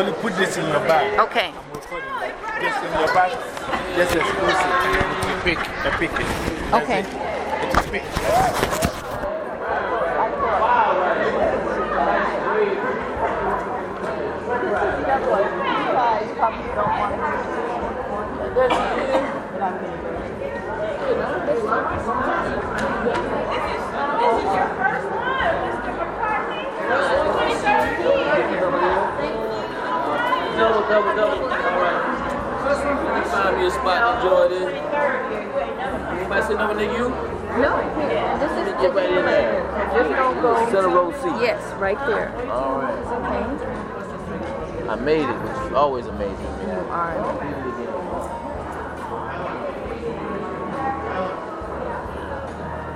only put this in your bag. Okay. I'm recording it. Just in your bag, just exclusive. You pick, you pick it. Okay. It's pick. Double, double. All right. Find me a spot enjoy this. Anybody sitting over near you? No, this is Get right in there. Just don't go. Center row seat. Yes, right there. All right. Okay. I made it, which is always amazing. You are.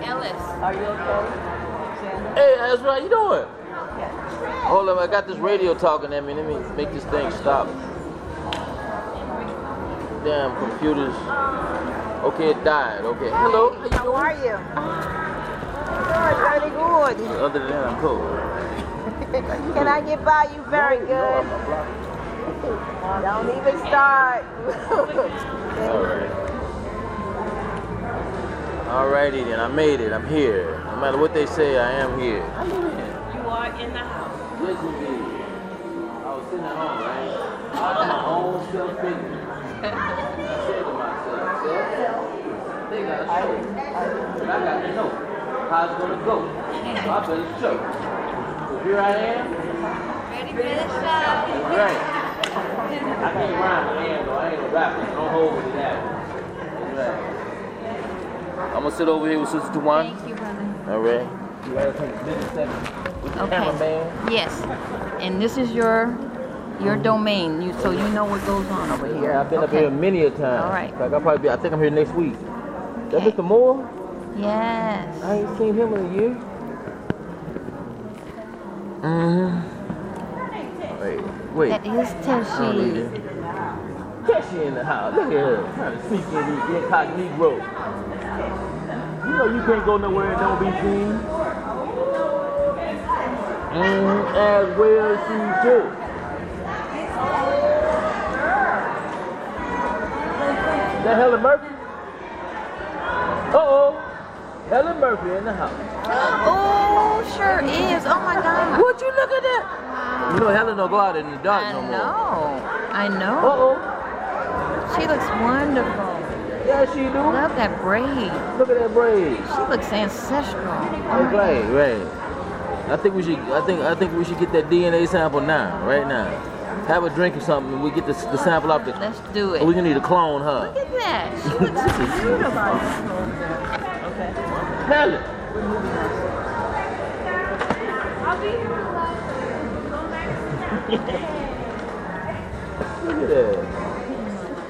Ellis. Are you okay? Hey, Ezra, how you doing? Hold up, I got this radio talking at me. Let me make this thing stop. Damn computers. Okay, it died. Okay. Hello, how you How are you? Good, very good. Other than that, I'm cool. Can I get by you very good? Don't even start. All right. Alrighty then, I made it. I'm here. No matter what they say, I am here. You are in the house. Yes, indeed. I was sitting at home, right? I was my own self thinking. I said to myself, "Self, they got a show. But I got to know how it's going to go. So I better show. So here I am. Ready for the show? That's right. I can't rhyme, I am, though. I ain't a rapper. Don't hold me to that. Right. I'm going to sit over here with Sister Tawana. Thank you, brother. All right. You got to take a with the Okay. Yes. And this is your your domain, you, so you know what goes on over here. Yeah, I've been up here many a time. All right. Like I'll probably be, I think I'm here next week. That Mr. Moore? Yes. I ain't seen him in a year. Mm-hmm. Wait, wait. That is Oh, Teshy. yeah. Tessie in the house. Look at her. Trying to sneak in these incognito. You know you can't go nowhere and don't be seen. Mm, as well she should. That Helen Murphy? Uh-oh. Helen Murphy in the house. Oh, sure is. Oh my God. Would you look at that? You know Helen don't go out in the dark I no more. know. I know. Uh-oh. She looks wonderful. Yeah, she do. Love that braid. Look at that braid. She looks ancestral. That's right, right. I think we should. I think. I think we should get that DNA sample now, right now. Have a drink or something, and we get the, the sample off the. Let's do it. Or we can need to clone her. Look at that. She looks beautiful. Okay. Helen. Look at that.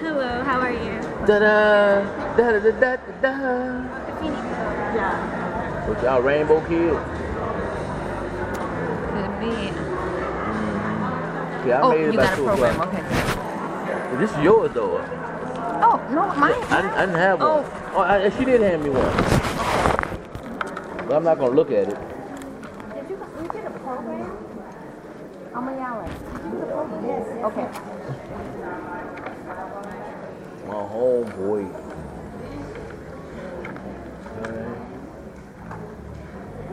Hello, how are you? Da da da da da da da. With y'all rainbow kids. Could be. Yeah, I Oh, made it you by got a program. o'clock. Okay. This is yours though. Oh, no, mine. I, didn't- I didn't have one. Oh. Oh, I, she did hand me one. But I'm not gonna look at it. Did you, you did a program? Oh, Amayala. Yes. Okay. My homeboy.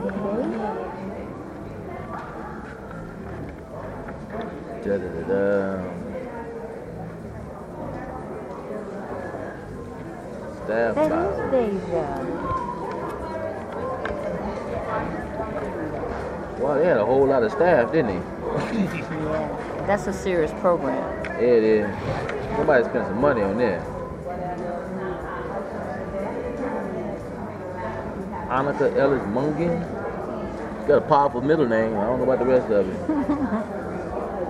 Da da da da. Staff That file. is Deja. Wow, they had a whole lot of staff, didn't they? Yeah. That's a serious program. Yeah, it is. Somebody spent some money on that. Annika Ellis Mungen. Got a powerful middle name. I don't know about the rest of it.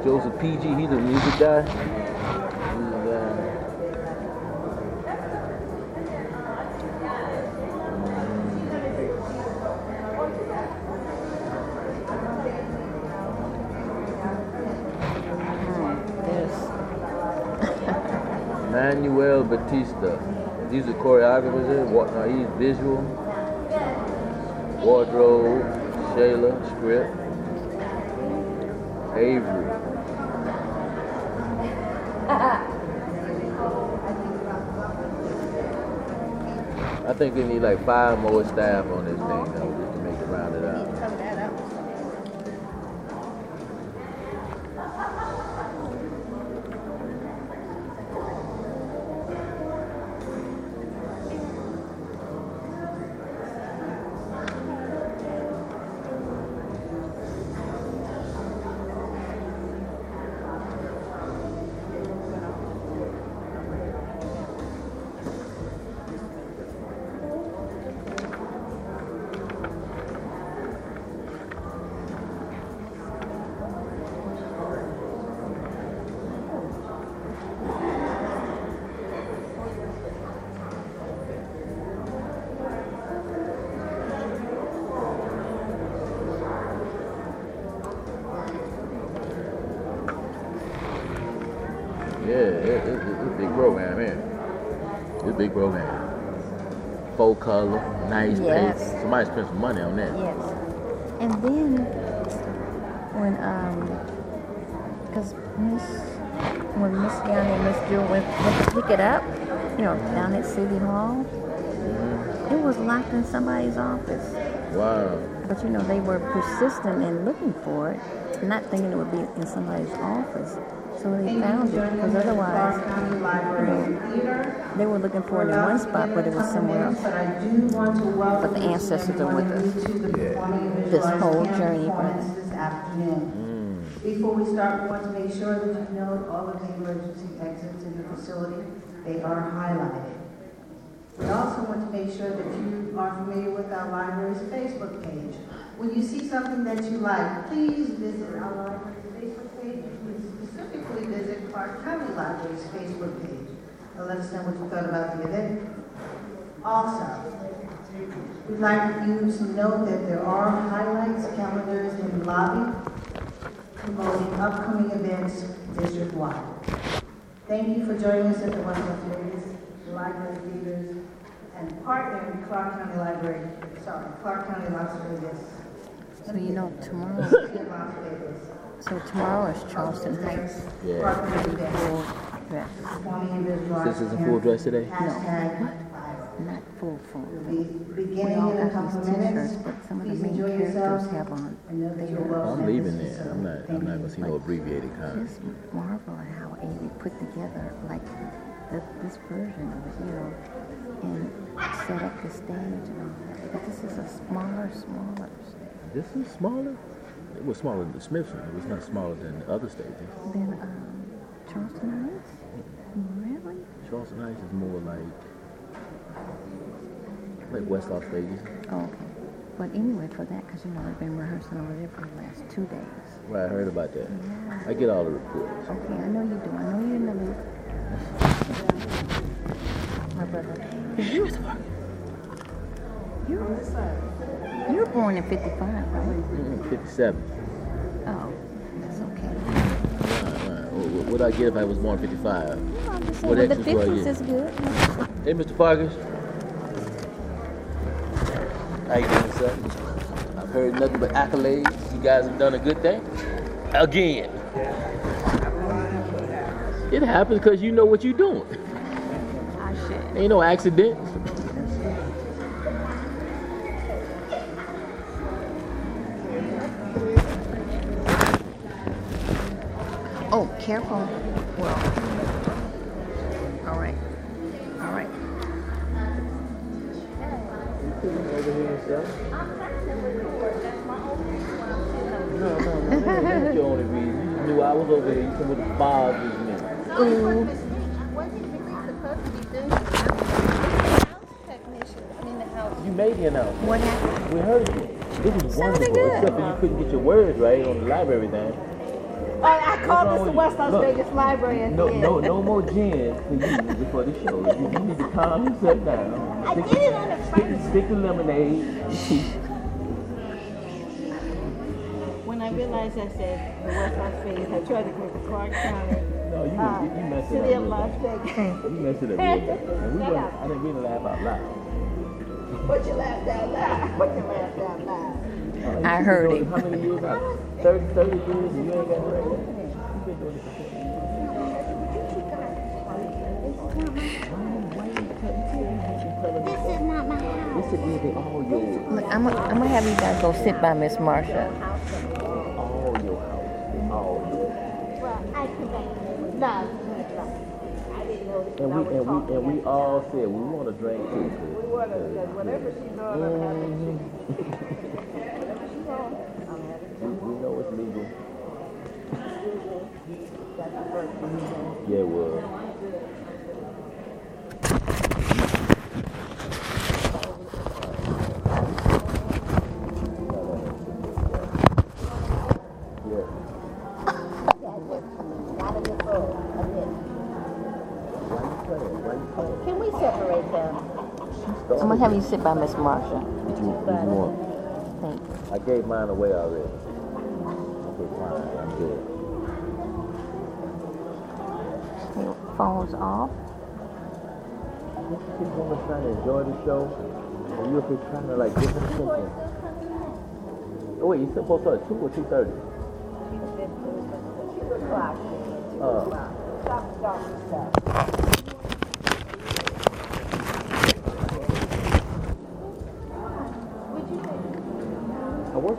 Joseph PG, he's a music guy. Music guy. Manuel Batista. He's a choreographer. there. Wa- uh, he's visual. Wardrobe. Shayla. Script. Avery. I think they need like five more staff on this thing though, And then when um, because Miss when Miss down and Miss Jill went, went to pick it up, you know, down at City Hall, it was locked in somebody's office. Wow. But you know, they were persistent in looking for it, not thinking it would be in somebody's office. So they found it because otherwise, you know, they were looking for it in one spot, but it was somewhere else. But I do want to welcome But the ancestors are with us. to the performing and This whole journey, performance brother. this afternoon. Mm. Before we start, we want to make sure that you know all of the emergency exits in the facility. They are highlighted. We also want to make sure that you are familiar with our library's Facebook page. When you see something that you like, please visit our library's Facebook page. Please specifically visit Clark County Library's Facebook page. And let us know what you thought about the event. Also, we'd like you to know that there are highlights, calendars in the lobby promoting upcoming events district-wide. Thank you for joining us at the West Las Vegas Library Theaters and partnering with Clark County Library, sorry, Clark County Las Vegas. So you know, tomorrow, City of Las Vegas. so tomorrow is Charleston Heights. Yeah. Partnering dress, Performing and visualizing. This is in full dress today? Hashtag viral. not full full. We'll be We beginning all got these. T-shirts, but some of the main characters have on. I know that you're their- well I'm leaving fed. there. I'm not. I'm not gonna see no abbreviated comment. Just marvel at how Amy put together like the, this version of it, you know, and set up the stage and all that. But this is a smaller, smaller stage This is smaller. It was smaller than the Smithson. It was not smaller than the other stages. than um, Charleston Heights. Really? Charleston Heights is more like like West Las Vegas. Oh, okay. But anyway, for that, because you know they've been rehearsing over there for the last two days. Right, I heard about that. Yeah. I get all the reports. Okay, I know you do. I know you're in the loop. My brother. 'Cause You, you, you were born in 55, right? Mm, 57. Oh, that's okay. Right, right. What, what would I get if I was born 55? Well, I'm just saying, What well, the extras do I 50s get? is good. Hey, Mr. Farkas. How you doing, sir? I've heard nothing but accolades. You guys have done a good thing. Again. It happens because you know what you're doing. Ain't no accidents. Careful. Well, all right. All right. Over here, sir. No, no, no, that's your only reason. You knew I was over here. You come with the bothers me. Ooh. You made the announcement. What happened? We heard you. This was Sounded wonderful, good. except for you couldn't get your words right on the library thing. I called wrong this the West? Las Look, Vegas Library No, the no, no more gin for you before the show. You, you need to calm yourself down. I Stick, did it on the stick, stick to lemonade. When I realized I said the West Las Vegas, I tried to go to Clark County, No, you, uh, you, you messed it City up. of Las. Vegas. You messed it up. And we I didn't mean to laugh out loud. But you laughed out loud. But you laughed out loud. You I heard it. How many years now? 30, 30 years and you ain't got it right yet? You've been doing it for 50 years. This is not sit there, they all your, Look, I'm gonna I'm gonna have you guys go sit by Miss Marsha. all your house, all your. And we and we and we all said we want to drink too. We want to, whatever she's on, I'm having. We, we know it's legal. Yeah, well. Yeah. Why you playing? Why you playing? Can we separate them? I'm gonna have you sit by Miss Marsha. Did you, did you want? Thank you. I gave mine away already. Okay, fine. I'm good. Your phone's off. People want to try to enjoy the show, and you're just trying to like give them attention. Oh wait, you supposed to start at two or two thirty? Uh, I work with her. I gave her one. Some of us have a life outside of this. But no, what it was. I mean, it's, it's not outside of protest. Mm-hmm. Your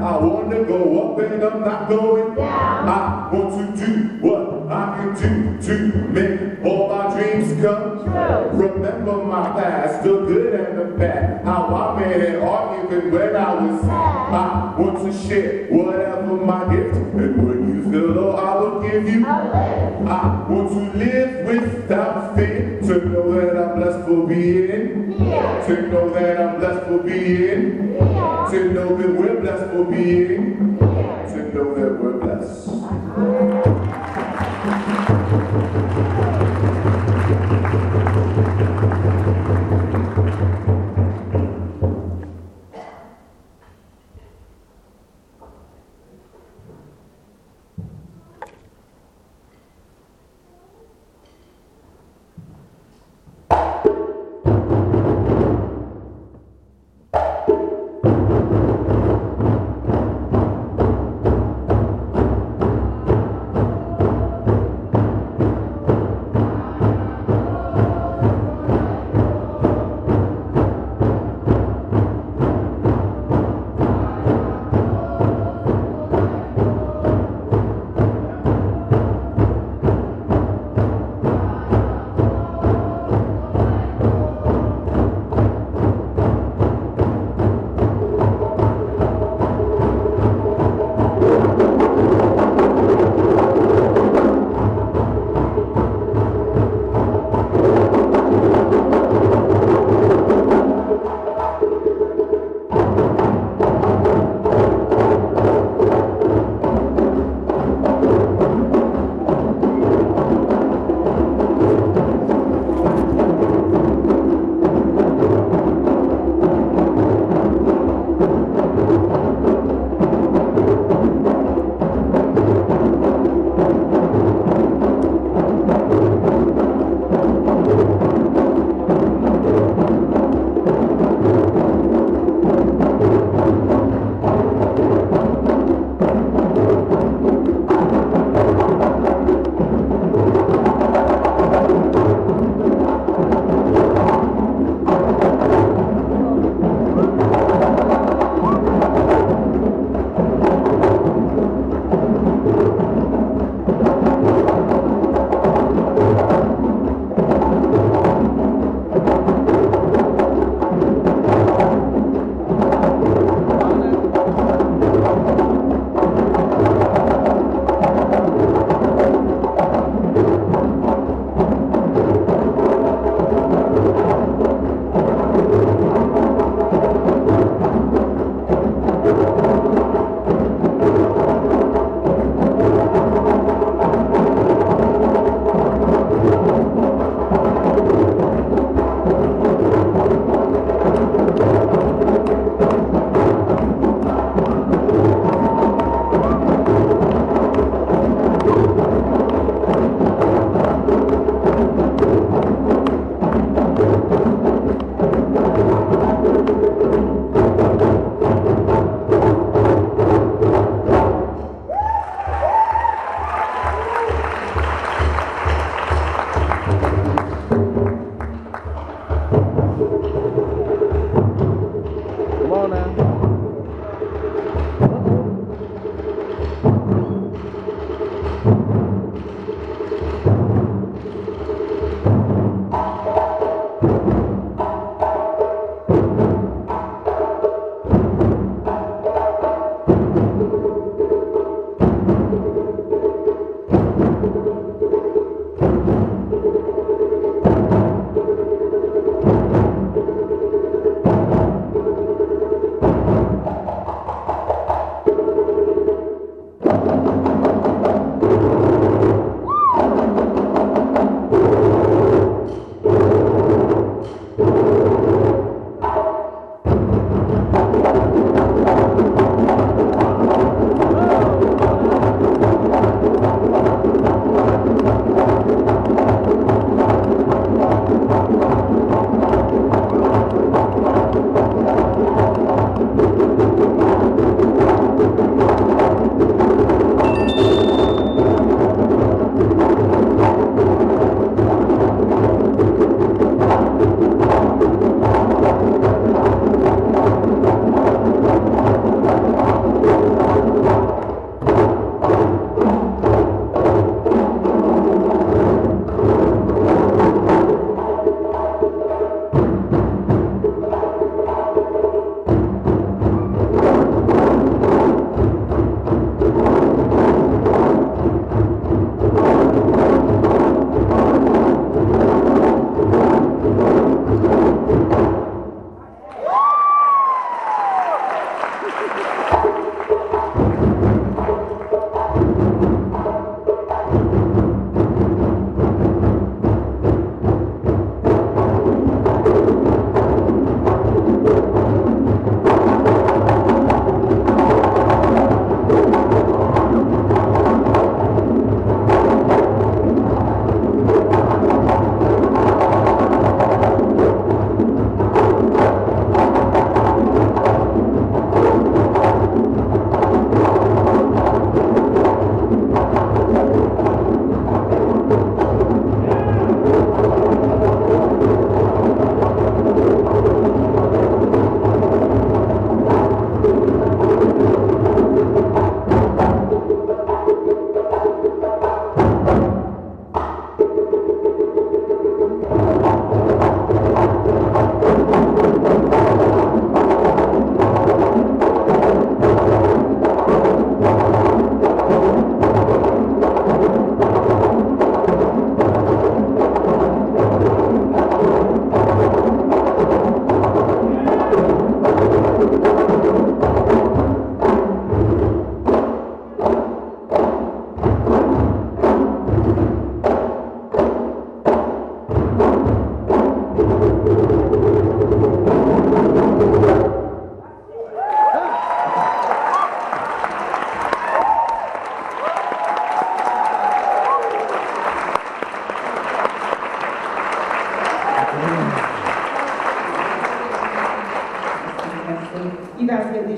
I want to go up and I'm not going down. I want to do what I can do to make all my dreams come true. Remember my past, the good and the bad, how I made it all even when I was sad. I want to share whatever my gift, and when you feel low, I will give you. I want to live without fear, to know that I'm blessed for being, to know that I'm blessed for being. We'll be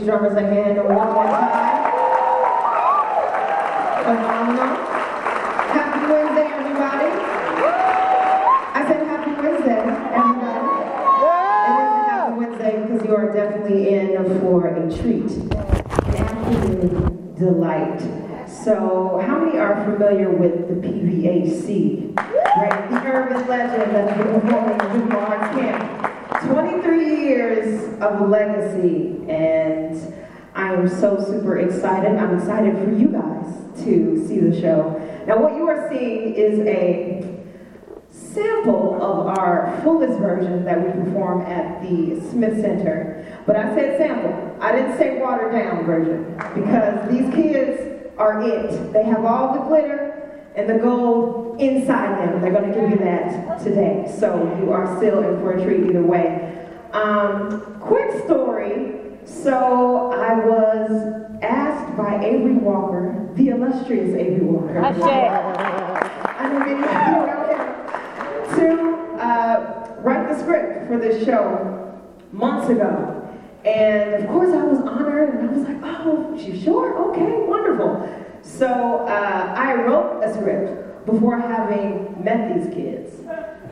these drummers a hand one more time. Phenomenal. Happy Wednesday, everybody. I said happy Wednesday, everybody. It is a happy Wednesday because you are definitely in for a treat. An absolute delight. So, how many are familiar with the PVAC? Right, the urban legend that's been performing in Juvenile Arts Camp. 23 years of legacy, and I am so super excited. I'm excited for you guys to see the show. Now, what you are seeing is a sample of our fullest version that we perform at the Smith Center. But I said sample. I didn't say watered down version because these kids are it. They have all the glitter and the gold inside them. They're going to give you that today. So you are still in for a treat either way. Um, quick story. So I was asked by Avery Walker, the illustrious Avery Walker. I don't mean to uh, write the script for this show months ago. And of course, I was honored, and I was like, oh, you sure? Okay, wonderful. So uh, I wrote a script before having met these kids.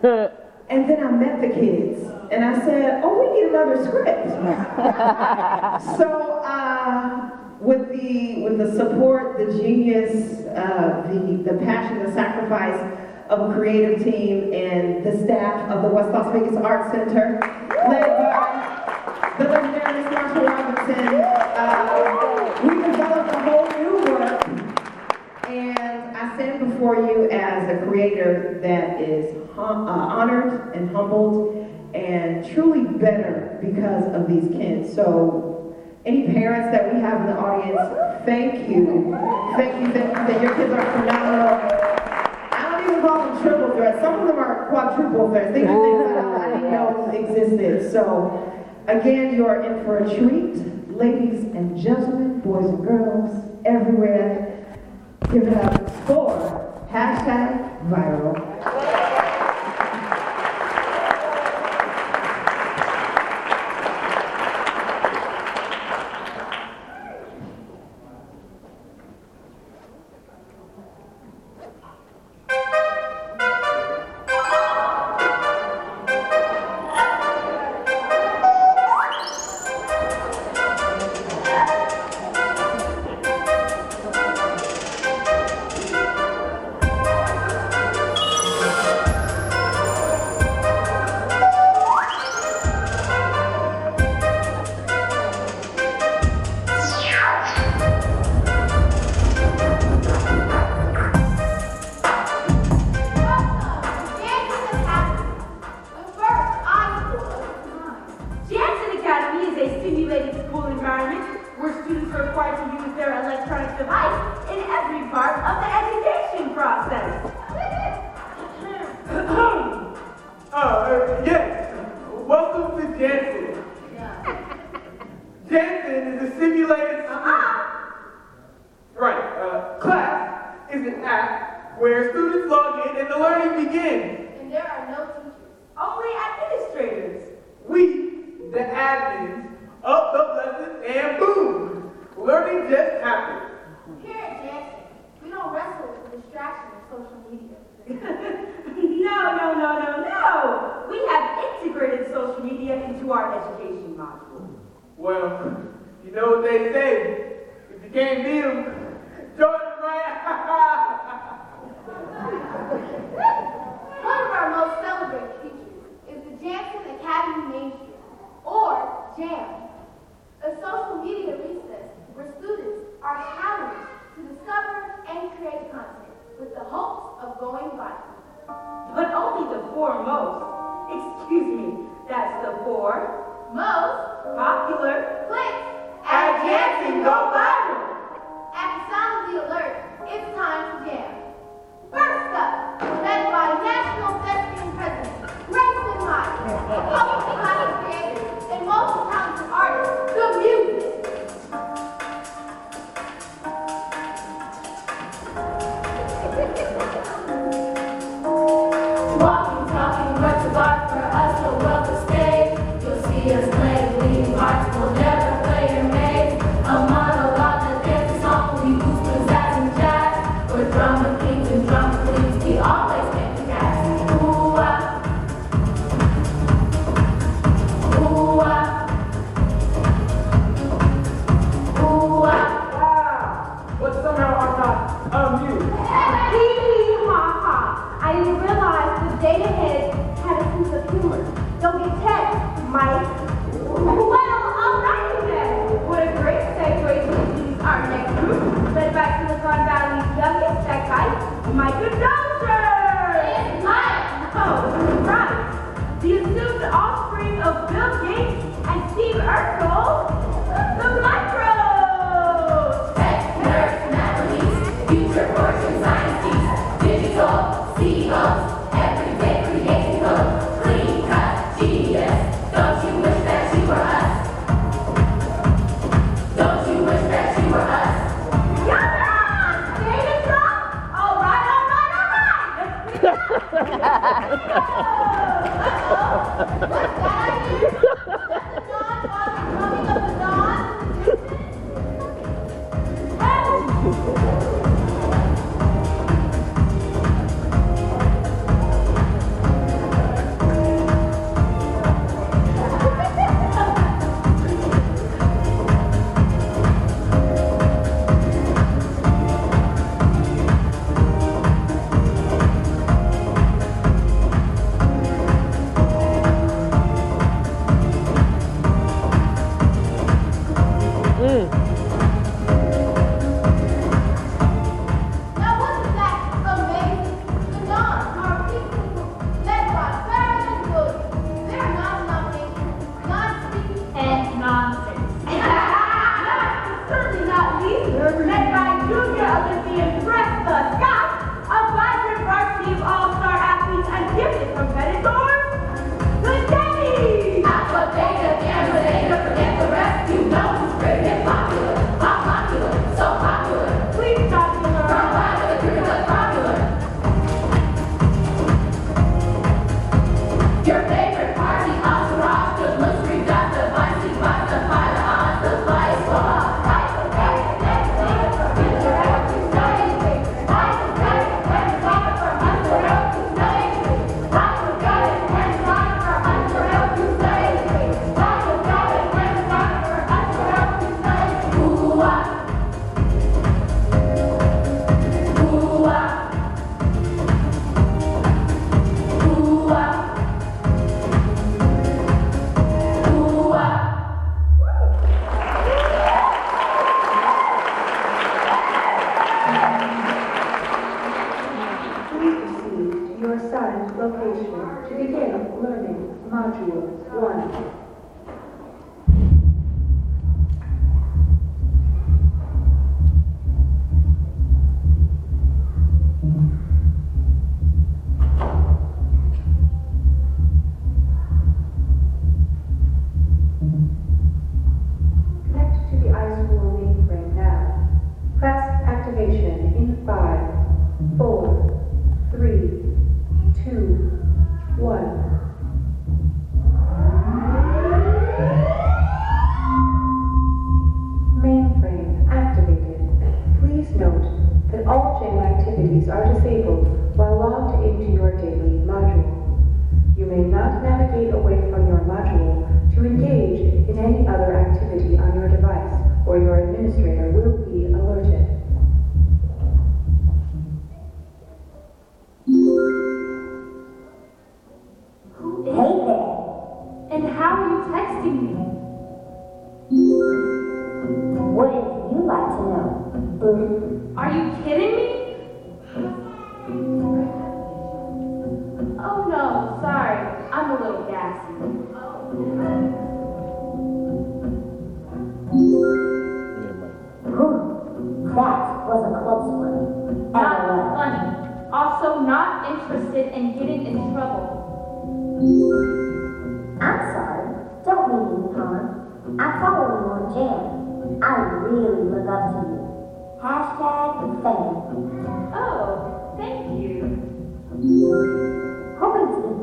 and then I met the kids, and I said, oh, we need another script. so uh, with the with the support, the genius, uh, the the passion, the sacrifice of a creative team and the staff of the West Las Vegas Arts Center, led by the legendary Miss Robinson, uh, we developed a whole new work, and I stand before you as a creator that is hum- uh, honored and humbled and truly better because of these kids. So, any parents that we have in the audience, thank you. Thank you, thank you, that your kids are phenomenal. I don't even call them triple threats. Some of them are quadruple threats. These are things that I didn't know existed. So, Again, you are in for a treat. Ladies and gentlemen, boys and girls, everywhere, give it up for hashtag viral.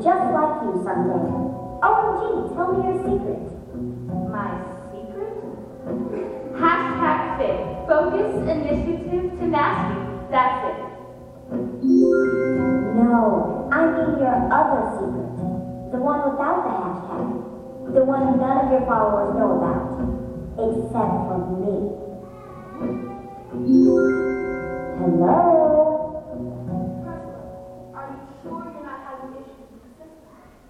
just like you someday. Oh, OMG, tell me your secret. My secret? Hashtag fit. Focus, initiative, tenacity. That's it. No, I mean your other secret. The one without the hashtag. The one none of your followers know about. Except for me. Hello?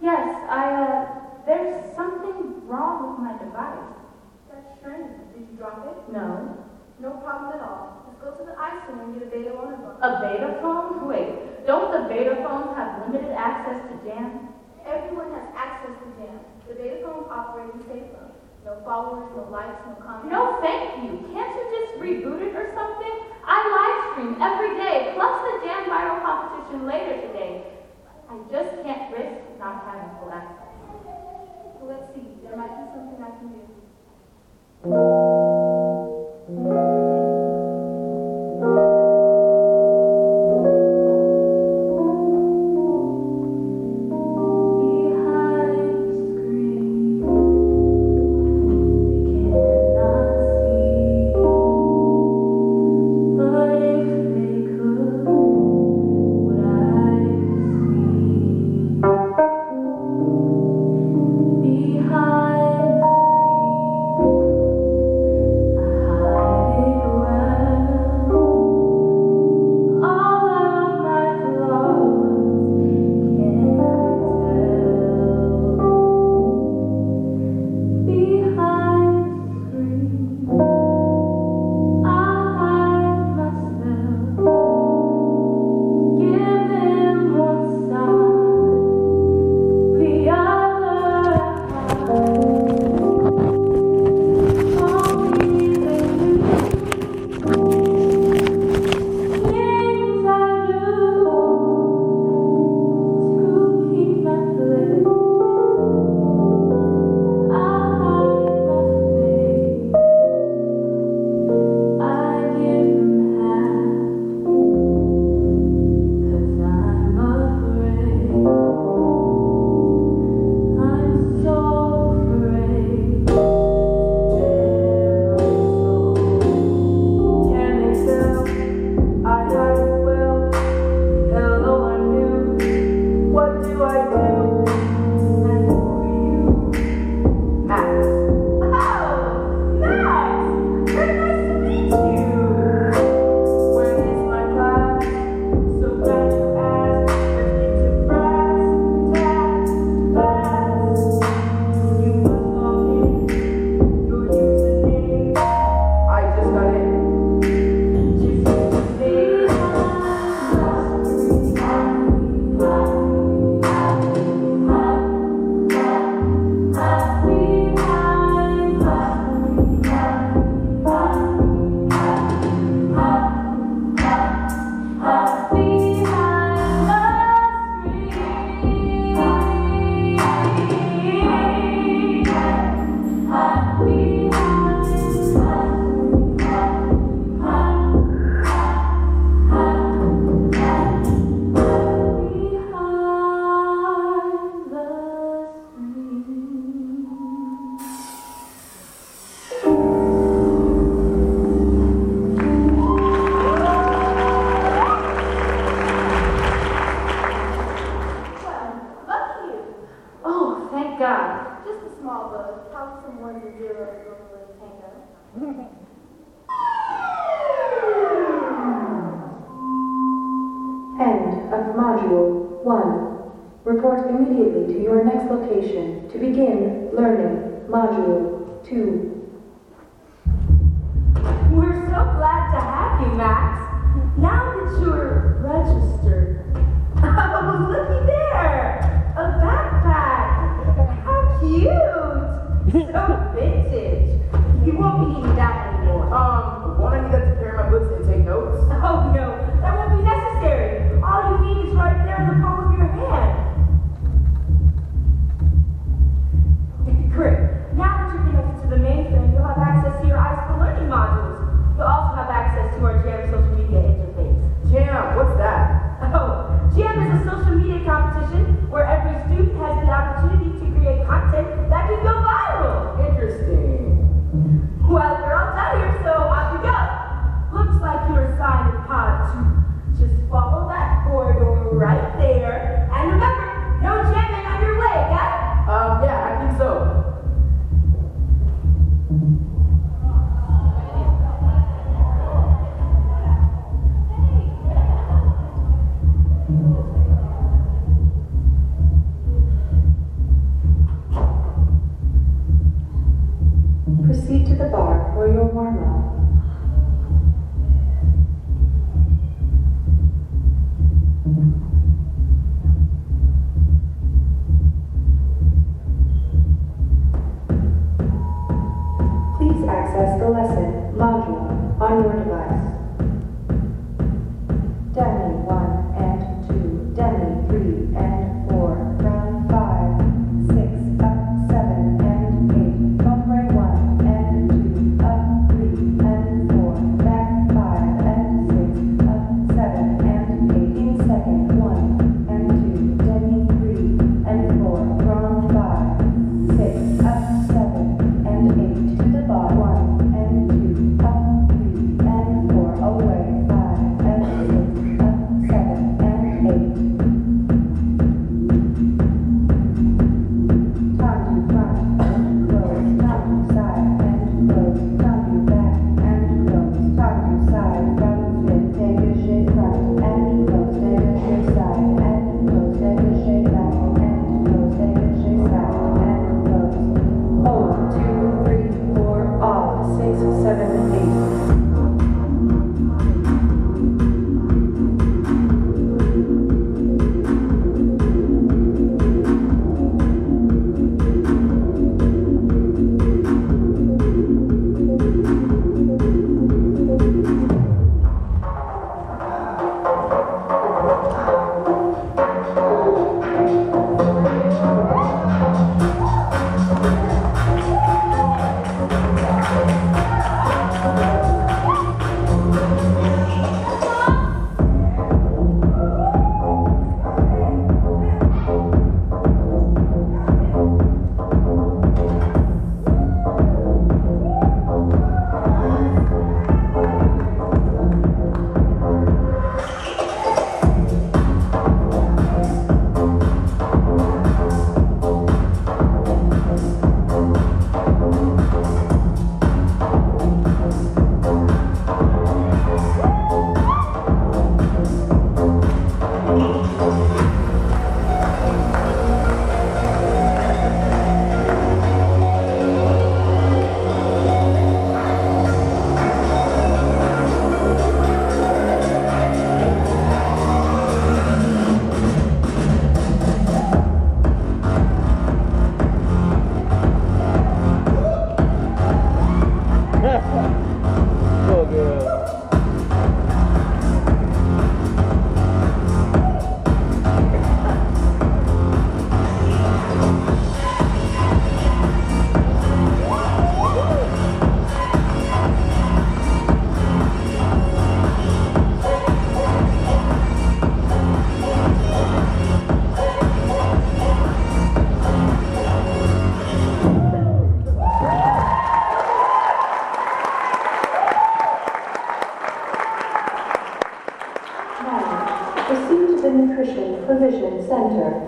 Yes, I, uh, there's something wrong with my device. That's strange. Did you drop it? No. No problem at all. Let's go to the iPhone and get a beta one of them. A beta phone? Wait, don't the beta phones have limited access to jam? Everyone has access to jam. The beta phones operate in safer. No followers, no likes, no comments. No, thank you. Can't you just reboot it or something? I live stream every day, plus the Jam Viral competition later today. I just can't risk not having full access. Well, let's see. There might be something I can do.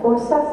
Center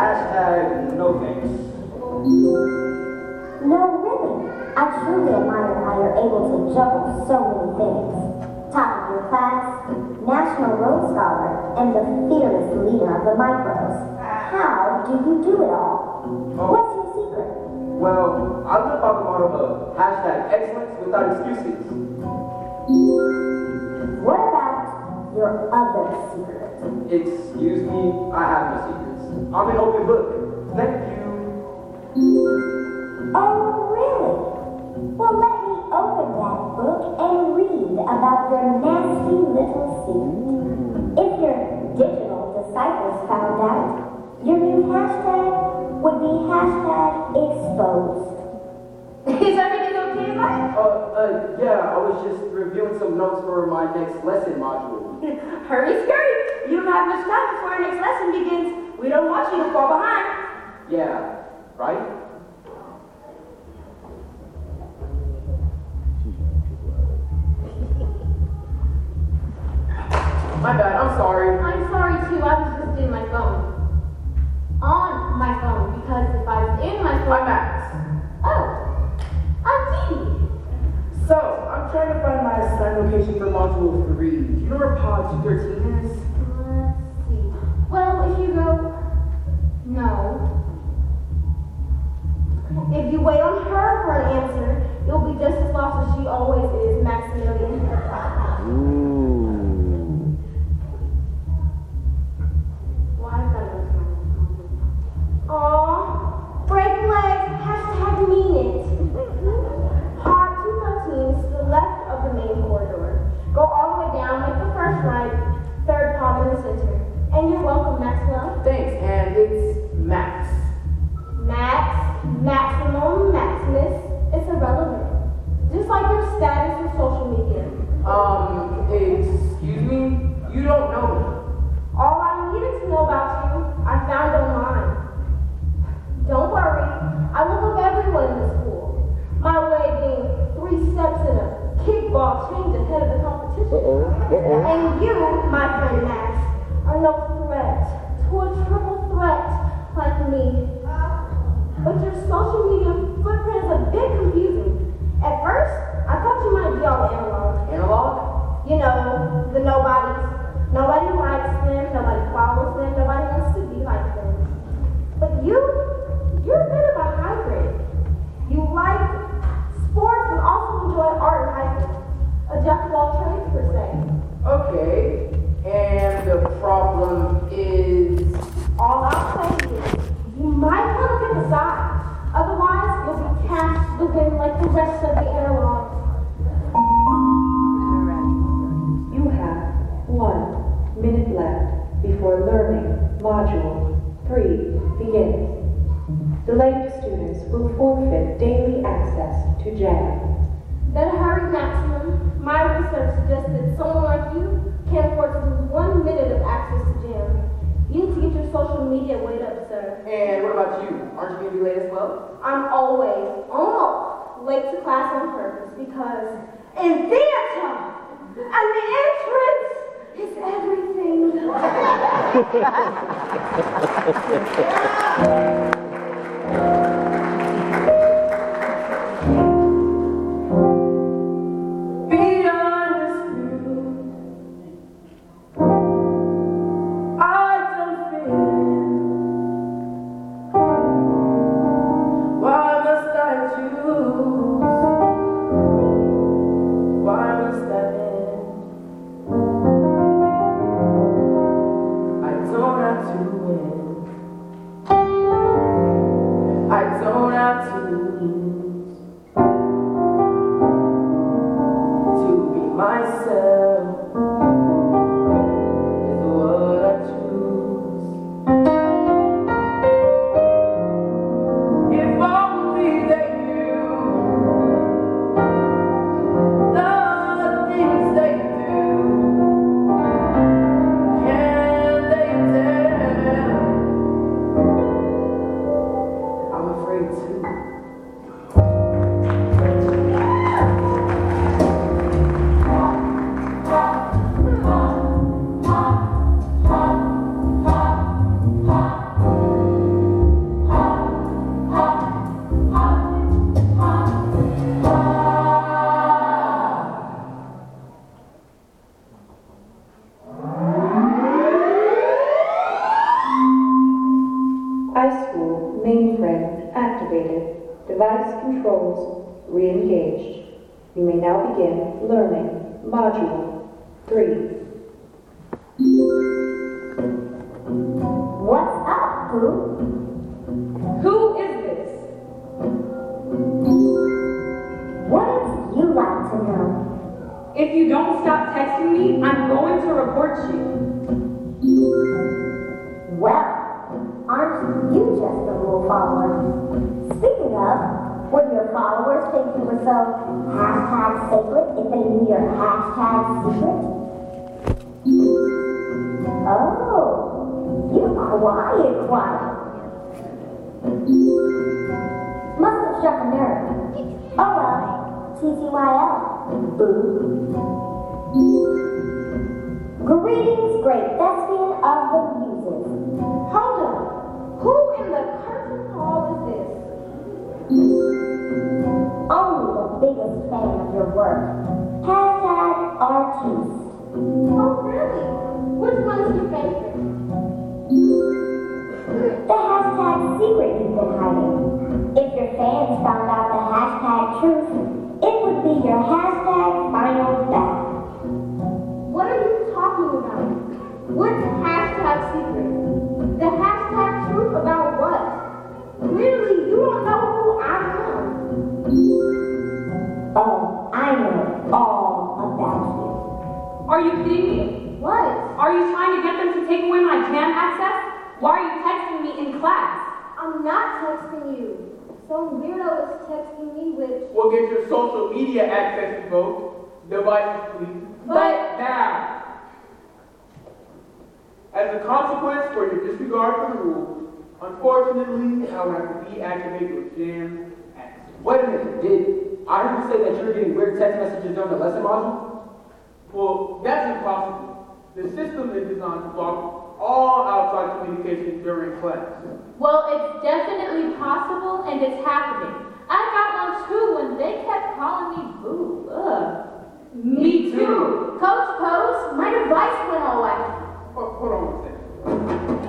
Hashtag no thanks. No, really. I truly admire how you're able to juggle so many things. Top of your class, National Rhodes Scholar, and the fearless leader of the micros. How do you do it all? Oh. What's your secret? Well, I live by the motto of hashtag excellence without excuses. What about your other secret? Excuse me, I have no secrets. I'm an open book. Thank you. Oh, really? Well, let me open that book and read about your nasty little secret. If your digital disciples found out, your new hashtag would be hashtag exposed. Is everything okay, Mike? Uh, uh, yeah, I was just reviewing some notes for my next lesson module. Hurry, scurry. You don't have much time before our next lesson begins. We don't want you to fall behind. Yeah, right? My bad, I'm sorry. I'm sorry too, I was just in my phone. On my phone, because if I was in my phone. I'm Max. Oh, I'm Dee. So, I'm trying to find my assigned location for module 3. Do you know where pod 213 is? Well, if you go. No. If you wait on her for an answer, you'll be just as lost as she always is, Maximilian. Well, I've got to go Aw, break legs, hashtag mean it. Pod 213 to the left of the main corridor. Go all the way down, make the first right, third pod in the center. And you're welcome, Maxwell. Thanks, and it's Max. Max, maximum, maximus, it's irrelevant. Just like your status in social media. Um, excuse me? You don't know me. All I needed to know about you, I found online. Don't worry, I look up everyone in the school. My way being three steps in a kickball change ahead of the competition. And you, my friend Max, are no threat to a triple threat like me. But your social media footprint is a bit confusing. At first, I thought you might be all analog. Analog? You know, the nobodies. Nobody likes them, nobody follows them, nobody wants to be like them. But you, you're a bit of a hybrid. You like sports and also enjoy art and hiking. A jack of all trades, per se. Okay, and the problem is. All I'll say is, you might want to pick a side. Otherwise, you'll be cast the like the rest of the analogs. You have one minute left before learning module 3 begins. Delayed students will forfeit daily access access to JAM. Better hurry, Maximum. My research suggests that someone like you can't afford to lose one minute of access to jam. You need to get your social media weight up, sir. And what about you? Aren't you going to be late as well? I'm always, almost late to class on purpose because in theater, and the entrance is everything. just a rule follower? Speaking of, would your followers think you were so hashtag sacred if they knew your hashtag secret? Oh, you're quiet, quiet. Must have struck a nerve. Oh well, TTYL. Boo. Greetings, great thespian of the Only the biggest fan of your work. Hashtag artiste. Oh, really? Which one is your favorite? The hashtag secret you've been hiding. If your fans found out the hashtag truth, it would be your hashtag final battle. What are you talking about? What's hashtag secret? Are you kidding me? What? Are you trying to get them to take away my jam access? Why are you texting me in class? I'm not texting you. Some weirdo is texting me with. We'll get your social media access revoked. Devices, please. But- now, as a consequence for your disregard for the rules, unfortunately, I will have to deactivate your jam access. Wait a minute, did I heard you say that you're getting weird text messages during the lesson module? Well, that's impossible. The system is designed to block all outside communication during class. Well, it's definitely possible and it's happening. I got one too when they kept calling me boo. Ugh. Me too. Coach Post, my device went all out. Hold, hold on one second.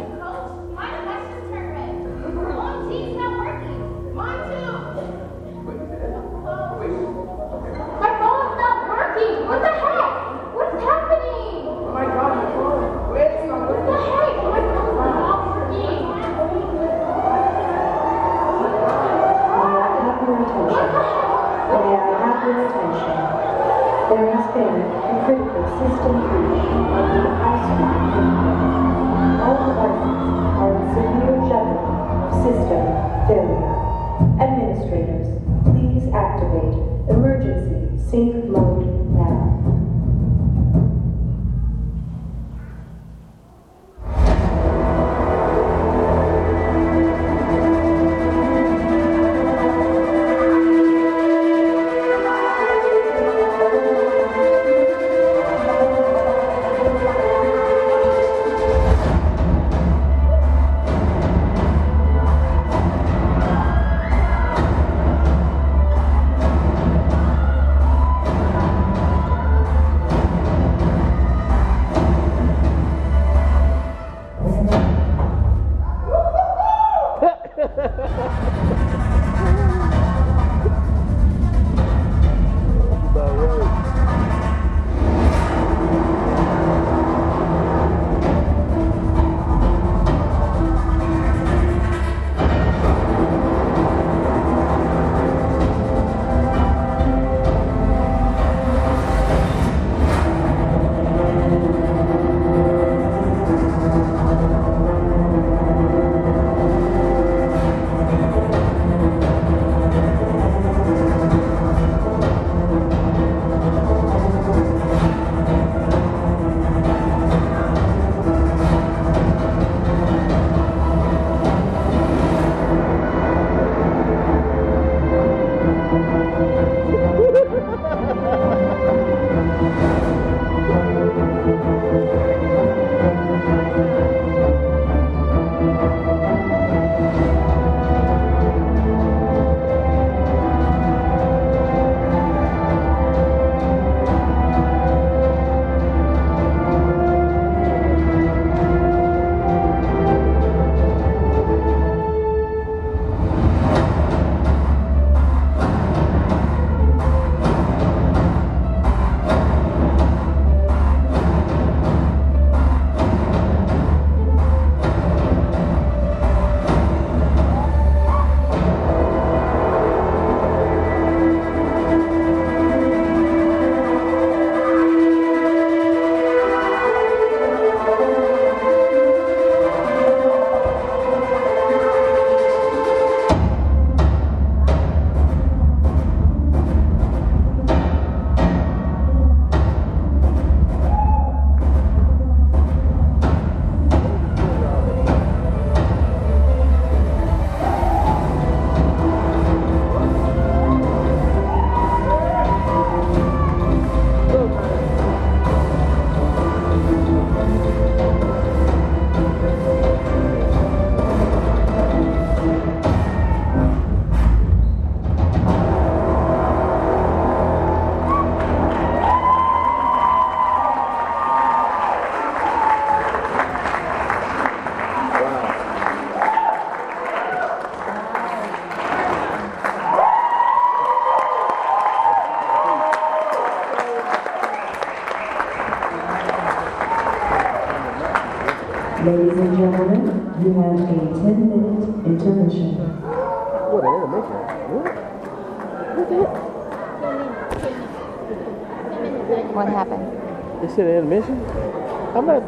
Failure. Administrators, please activate emergency sync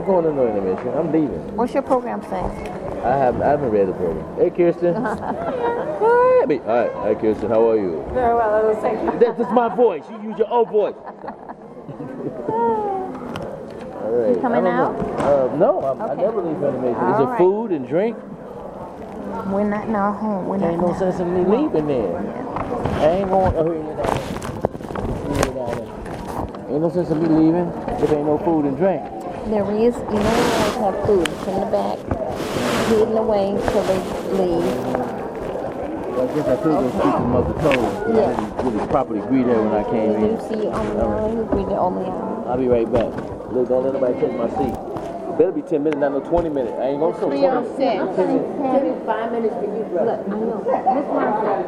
I'm going to no intermission. I'm leaving. What's your program saying? I have I haven't read the program. Hey, Kirsten. Hi. Be- Hi, hi, Kirsten. How are you? Very well, I was saying. That, that's my voice. You use your own voice. All right. You coming out? Uh, no, I'm, I never leave for intermission. Is All it right. food and drink? We're not in our home. We're not Ain't no sense in me leaving there. I ain't going. Here you down there. Here you down there. Ain't no sense in me leaving if ain't no food and drink. There is, you know, we always have food. It's in the back, hidden away till they leave. Well, I guess I could go speak to Mother Toad. Yeah. I didn't really properly greet her when I came You in. do see um, on the line, you read only hour. I'll be right back. Look, don't let nobody take my seat. It better be 10 minutes, not no 20 minutes. I ain't gonna show 20 minutes. Five minutes for you, brother. Look, I know. Miss Martha, I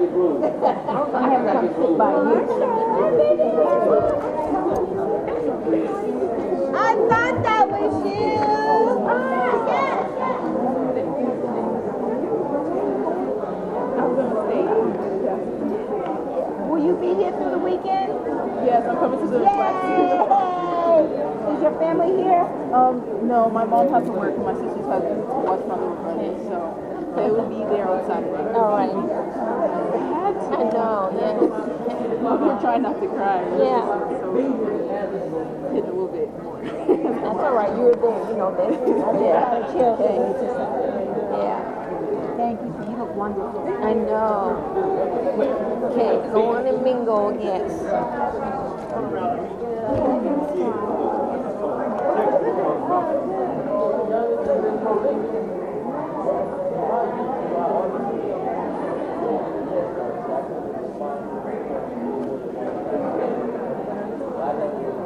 was gonna have her come sit by you. I thought that was you. Ah, yes. Will you be here through the weekend? Yes, I'm coming to the Yay! Is your family here? Um, no, my mom has to work and my sisters have to watch my little brother, so they will be there on Saturday. All right. I know, yes. I'm trying not to cry. Yeah. Hit a little bit more. That's all right. You were there. You know that. Yeah. Chill. Yeah. Thank you. You look wonderful. I know. Okay, go on and mingle, yes.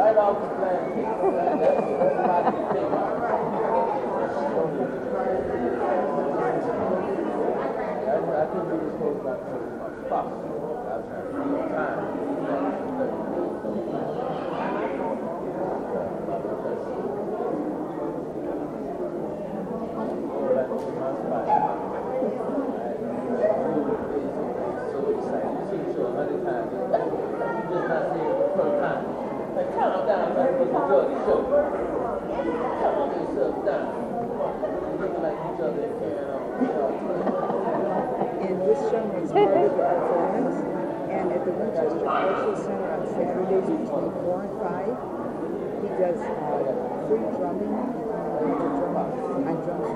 Right off the plan. That's everybody I couldn't be supposed to my spot. I was trying to time. Calm down, man. Enjoy the show. Calm yourself down. Looking like each other and carrying on. And this summer is part of the performance. And at the Winchester Cultural Center on Saturdays between 4 and 5, he does uh, free drumming uh, drum, on drums.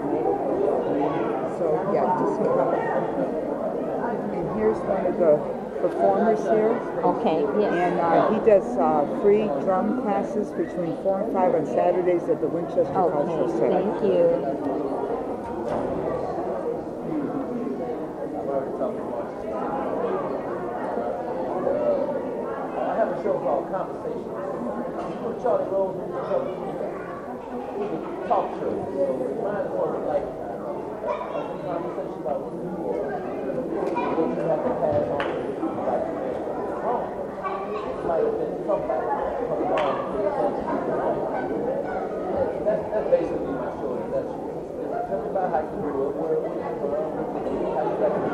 So, yeah, just come. And here's one of the performers here. Okay, yes. And uh, he does uh, free drum classes between 4 and 5 on Saturdays at the Winchester Cultural Okay, Center. thank you. I have a show called Conversation. Charlie Rose in the show. It's a talk show. Mine was like a conversation about who you are. What you have to pass on to like basically my show. That's tell about how you grew up, where where you from, how you got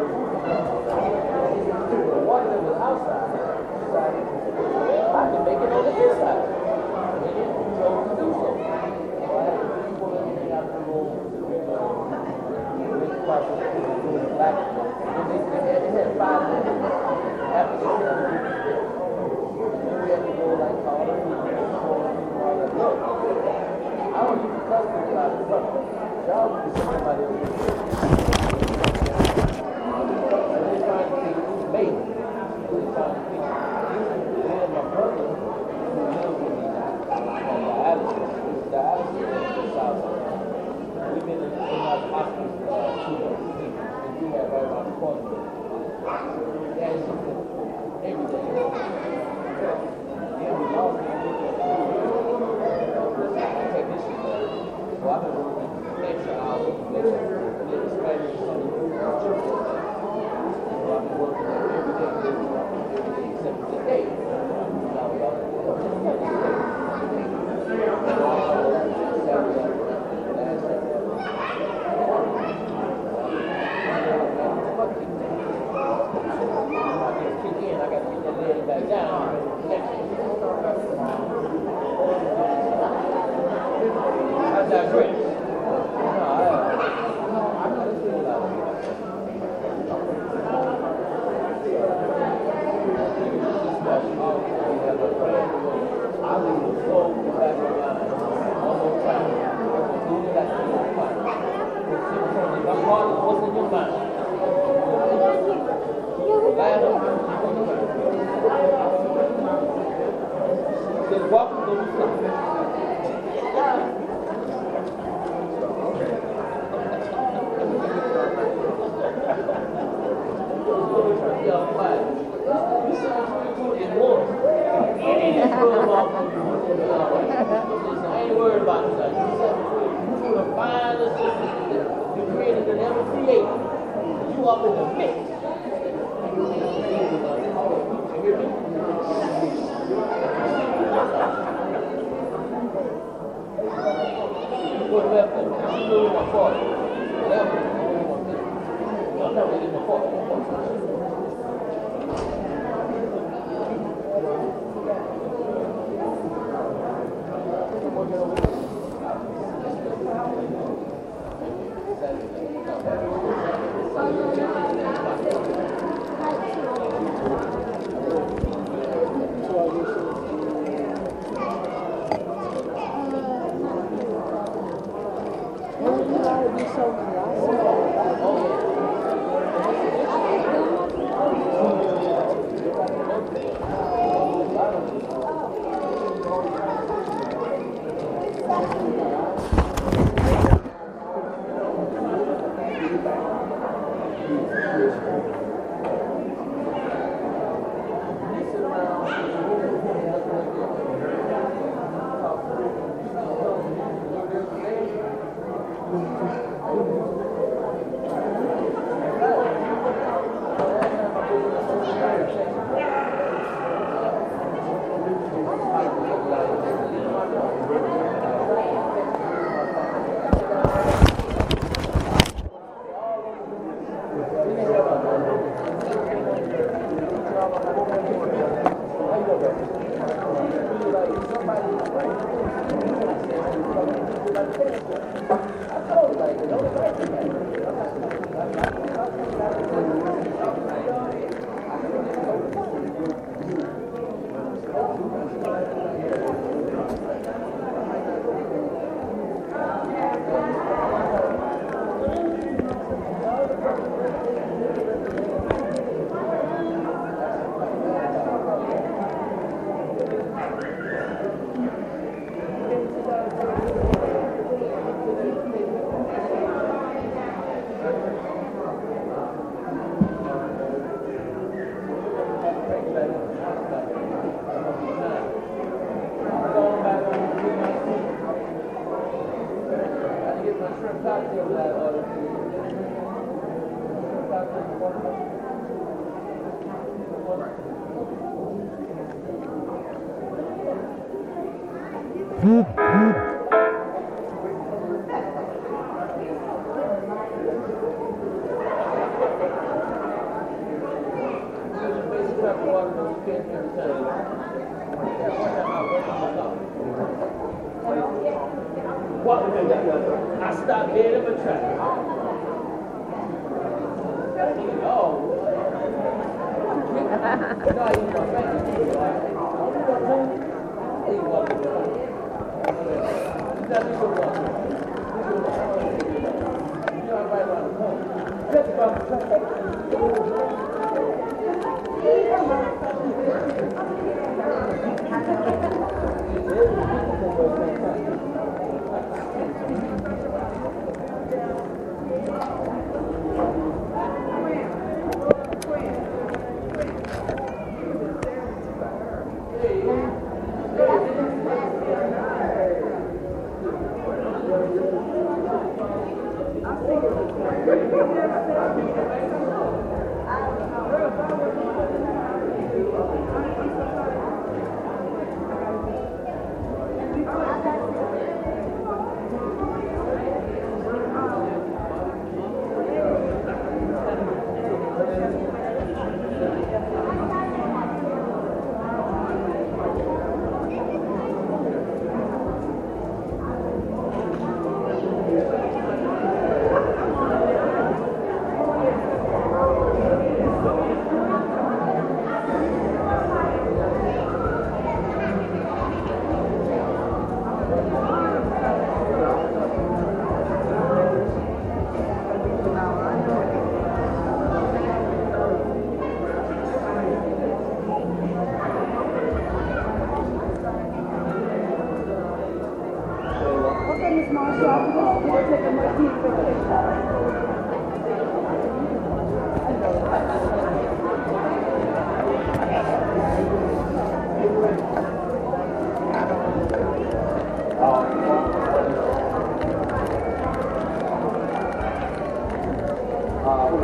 I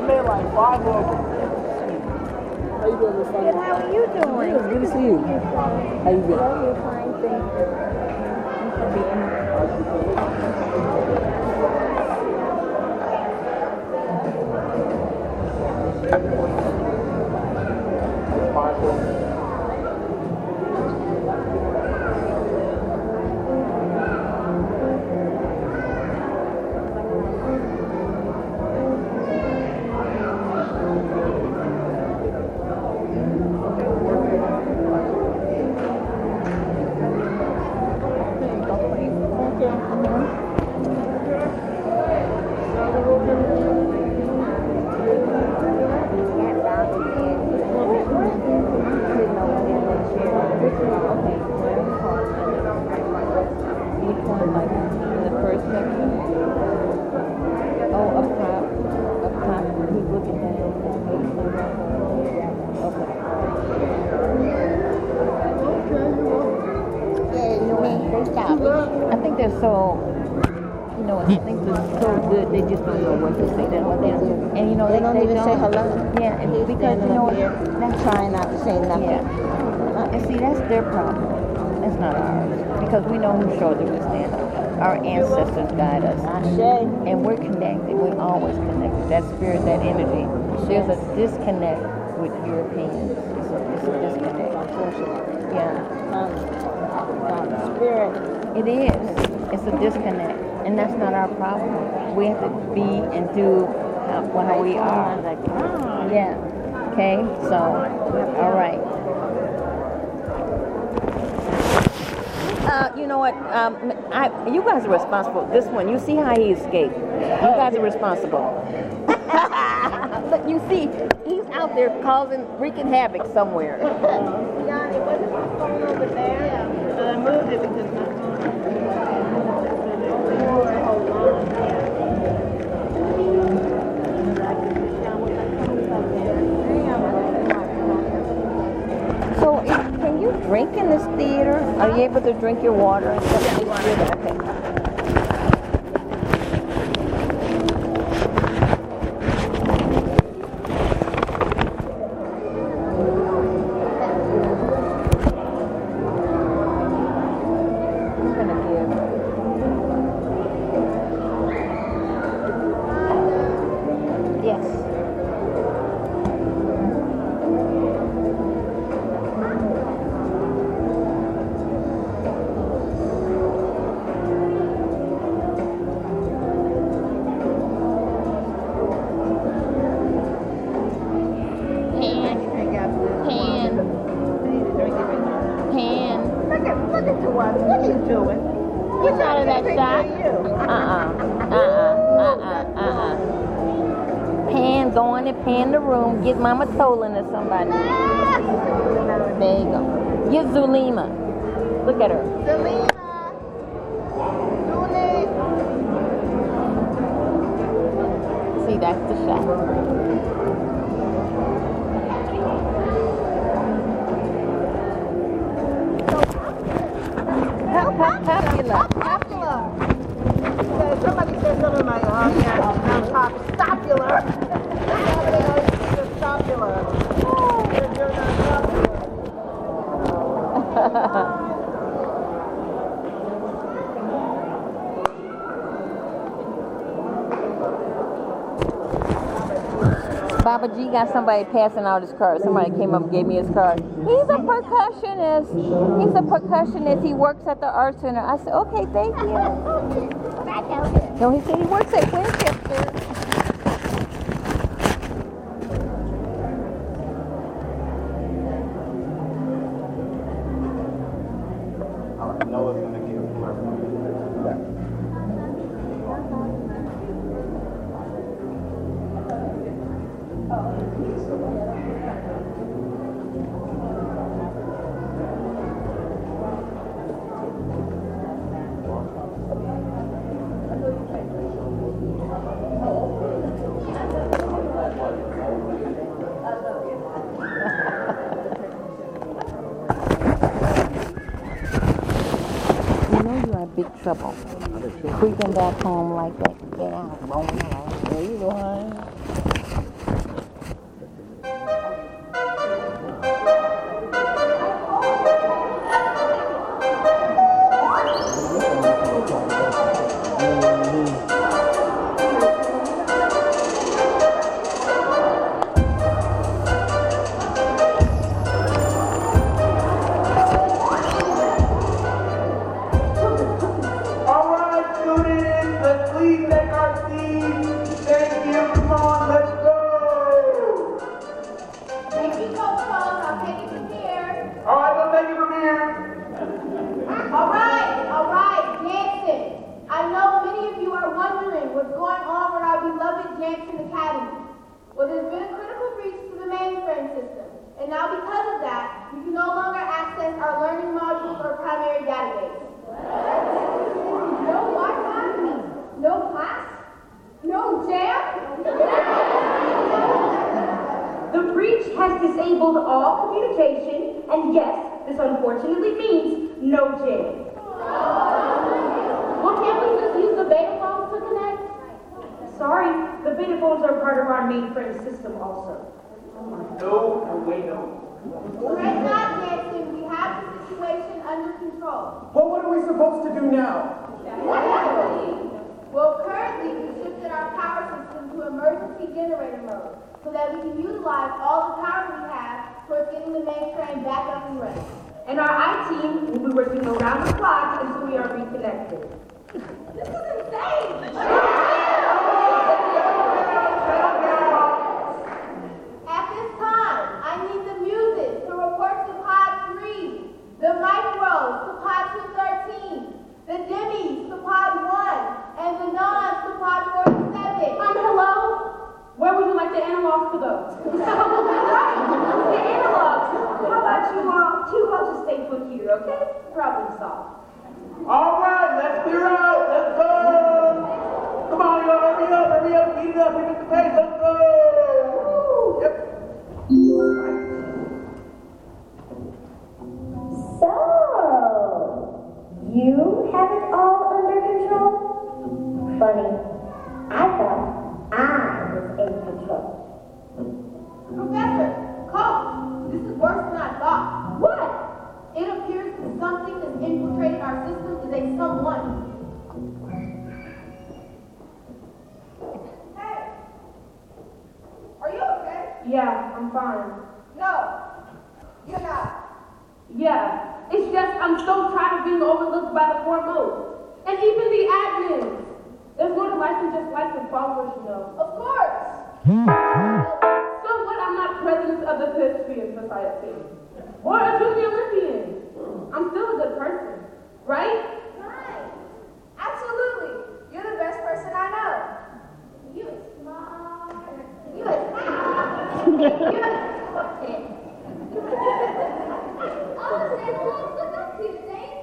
made like five of them. How you doing, How are you doing? It's good to see you. How you doing? Don't. You know, they, They don't even say hello. Yeah, and because you know, here, that's trying not to say nothing. Yeah. And see, that's their problem. That's not ours. Because we know whose shoulder we stand on. Our ancestors guide us. And we're connected. We're always connected. That spirit, that energy. There's a disconnect with Europeans. It's a, it's a disconnect. Yeah. Spirit. It is. It's a disconnect. And that's not our problem. We have to be and do how, how we are. Yeah. Okay? So, all right. Uh, you know what? Um, I, you guys are responsible. This one, you see how he escaped. You guys are responsible. Look, you see, he's out there causing, wreaking havoc somewhere. Yanni, wasn't my phone over there? But I moved it because my So, if- can you drink in this theater? Are you able to drink your water? and stuff in this? Okay. Got somebody passing out his card. Somebody came up and gave me his card. He's a percussionist. He's a percussionist. He works at the art center. I said, okay, thank you. No, he said he works at 对 Well, can't we just use the beta phones to connect? Sorry, the beta phones are part of our mainframe system also. No, no, wait, no. Fret not, Nancy, we have the situation under control. Well, what are we supposed to do now? Well, currently, we shifted our power system to emergency generator mode so that we can utilize all the power we have towards getting the mainframe back up and running. And our I team will be working around the clock until we are reconnected. This is insane! At this time, I need the music to report to Pod 3, the micros to Pod 213, the to Pod 1, and the nons to Pod 47. Um, hello? Where would you like the analogs to go? right, the analogs. How about you all? You all just stay put here, okay? Problem solved. All right, let's clear out. Let's go. Come on, y'all, hurry up, hurry up, speed it up, pick up the pace. Let's go. Woo. Yep. So, you have it all under control? Funny, I thought I was in control. Professor, Coach, this is worse than I thought. What? It appears that something that's infiltrated our system is a someone. Hey, are you okay? Yeah, I'm fine. No, you're not. Yeah, it's just I'm so tired of being overlooked by the foremost. And even the admins. There's more to life than just like and followers, you know. Of course. Hmm. So what? I'm not president of the Thespian Society. Or a junior Olympian. I'm still a good person, right? Right. Absolutely. You're the best person I know. You are smart. You are smart. You are okay. All the same ones look up to you, Zane.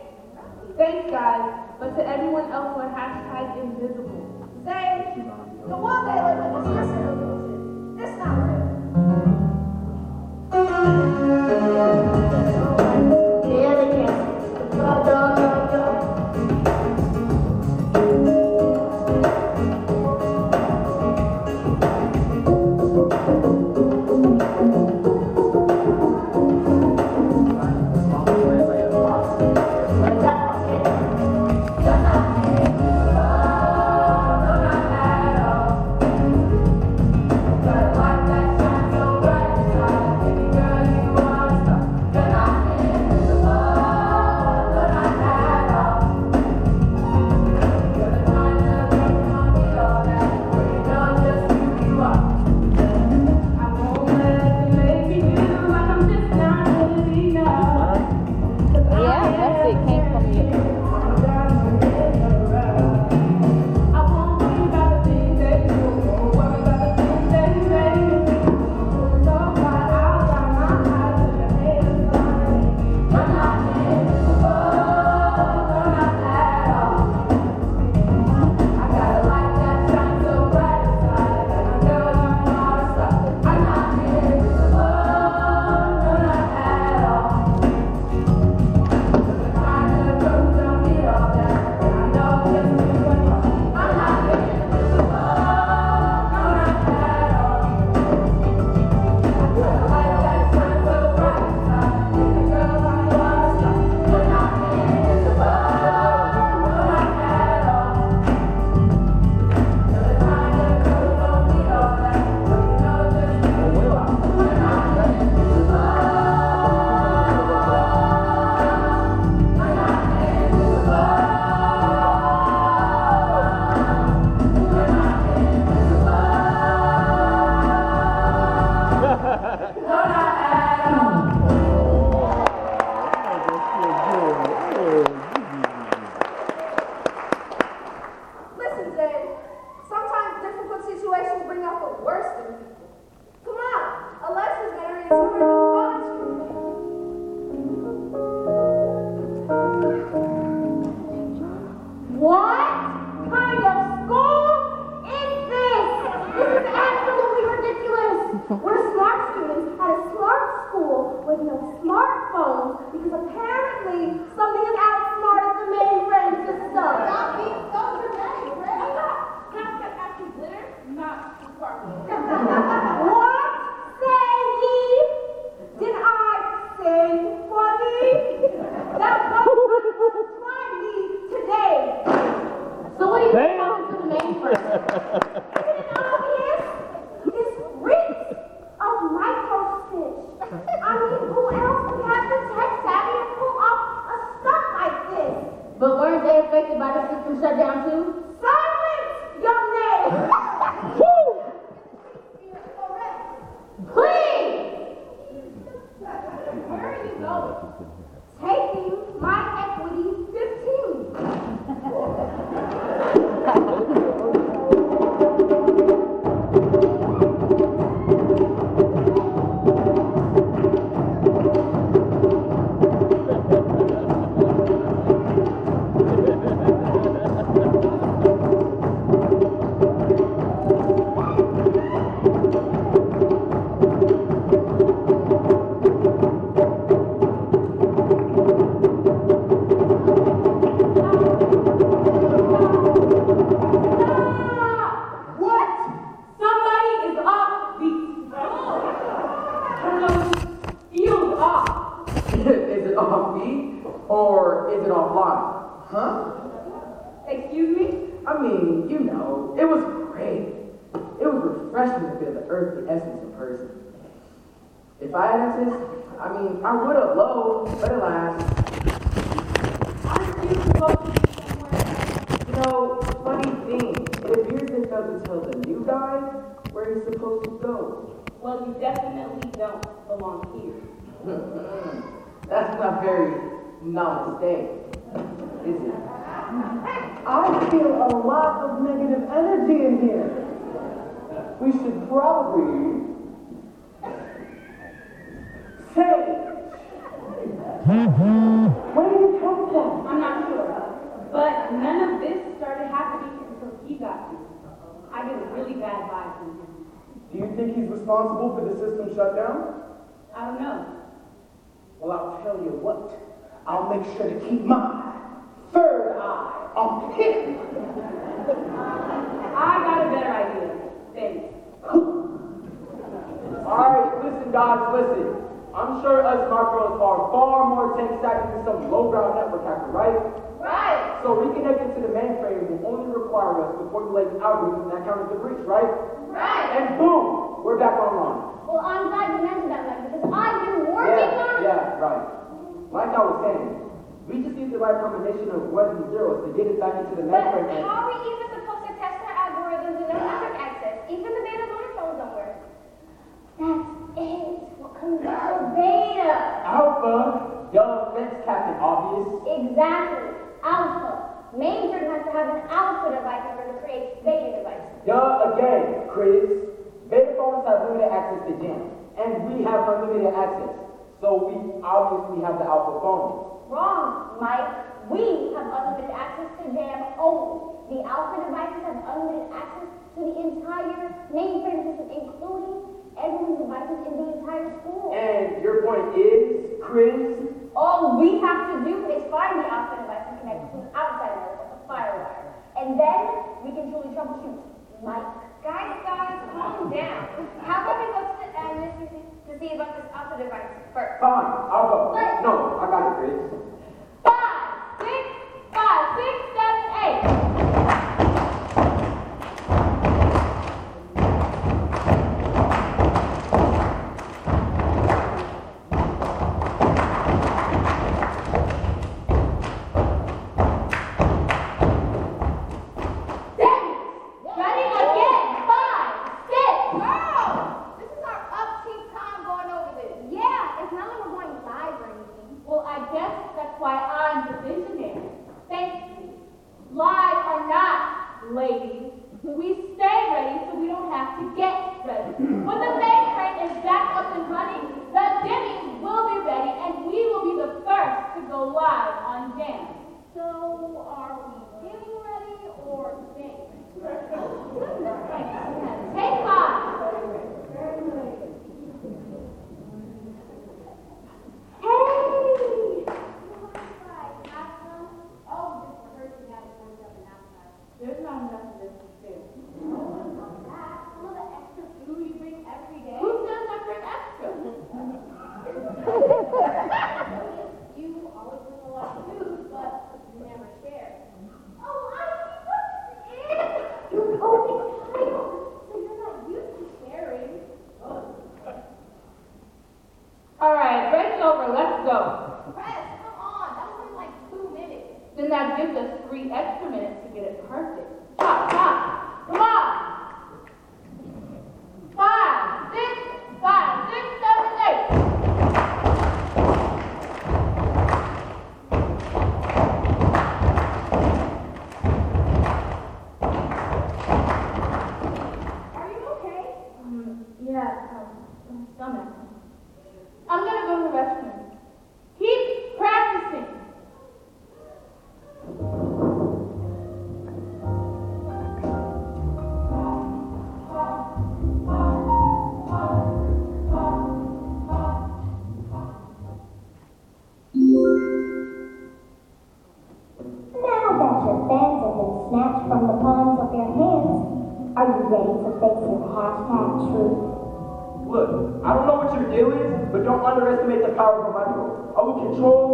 Thanks, guys. But to everyone else who are hashtag invisible. Zane, the one they live in is Yeah, I I would have loved, but alas. Aren't you to? You know, funny thing, it appears failed to tell the new guy where he's supposed to go. Well, you definitely don't belong here. That's not very namaste, is it? I feel a lot of negative energy in here. We should probably say. Mm-hmm. Where did you come from? I'm not sure. But none of this started happening until he got here. I get a really bad vibe from him. Do you think he's responsible for the system shutdown? I don't know. Well, I'll tell you what. I'll make sure to keep my third eye on him. I got a better idea. Thanks. Alright, listen guys, listen. I'm sure us Marcos are far more tech savvy than some lowbrow network hacker, right? Right. So reconnecting to the mainframe will only require us to formulate algorithms that counter the breach, right? Right. And boom, we're back online. Well, I'm glad you mentioned that, Mike, because I've been working yeah, on it. Yeah, right. Like I was saying, we just need the right combination of ones and zeros to get it back into the But mainframe. and- how are we even supposed to test our algorithms with no network access? Even the beta monotones don't work. That's it. What comes out beta? Alpha, young fence captain, obvious. Exactly. Alpha. Mainframe has to have an alpha device in order to create beta devices. Yeah, again, Chris. Beta phones have limited access to jam, and we have unlimited access. So we obviously have the alpha phone. Wrong, Mike. We have unlimited access to jam only. The alpha devices have unlimited access to the entire mainframe system, including everyone's devices in the entire school. And your point is, Chris? All we have to do is find the alpha device and connect it to an outside network, like a firewire. And then we can truly troubleshoot. Mike. Guys, guys, calm down. How about we go to the uh, mystery to see about this alpha device first? Fine, I'll go. What? No, I got it, Chris. Five, six, five, six, seven, eight. Underestimate the power of a microphone. I will control,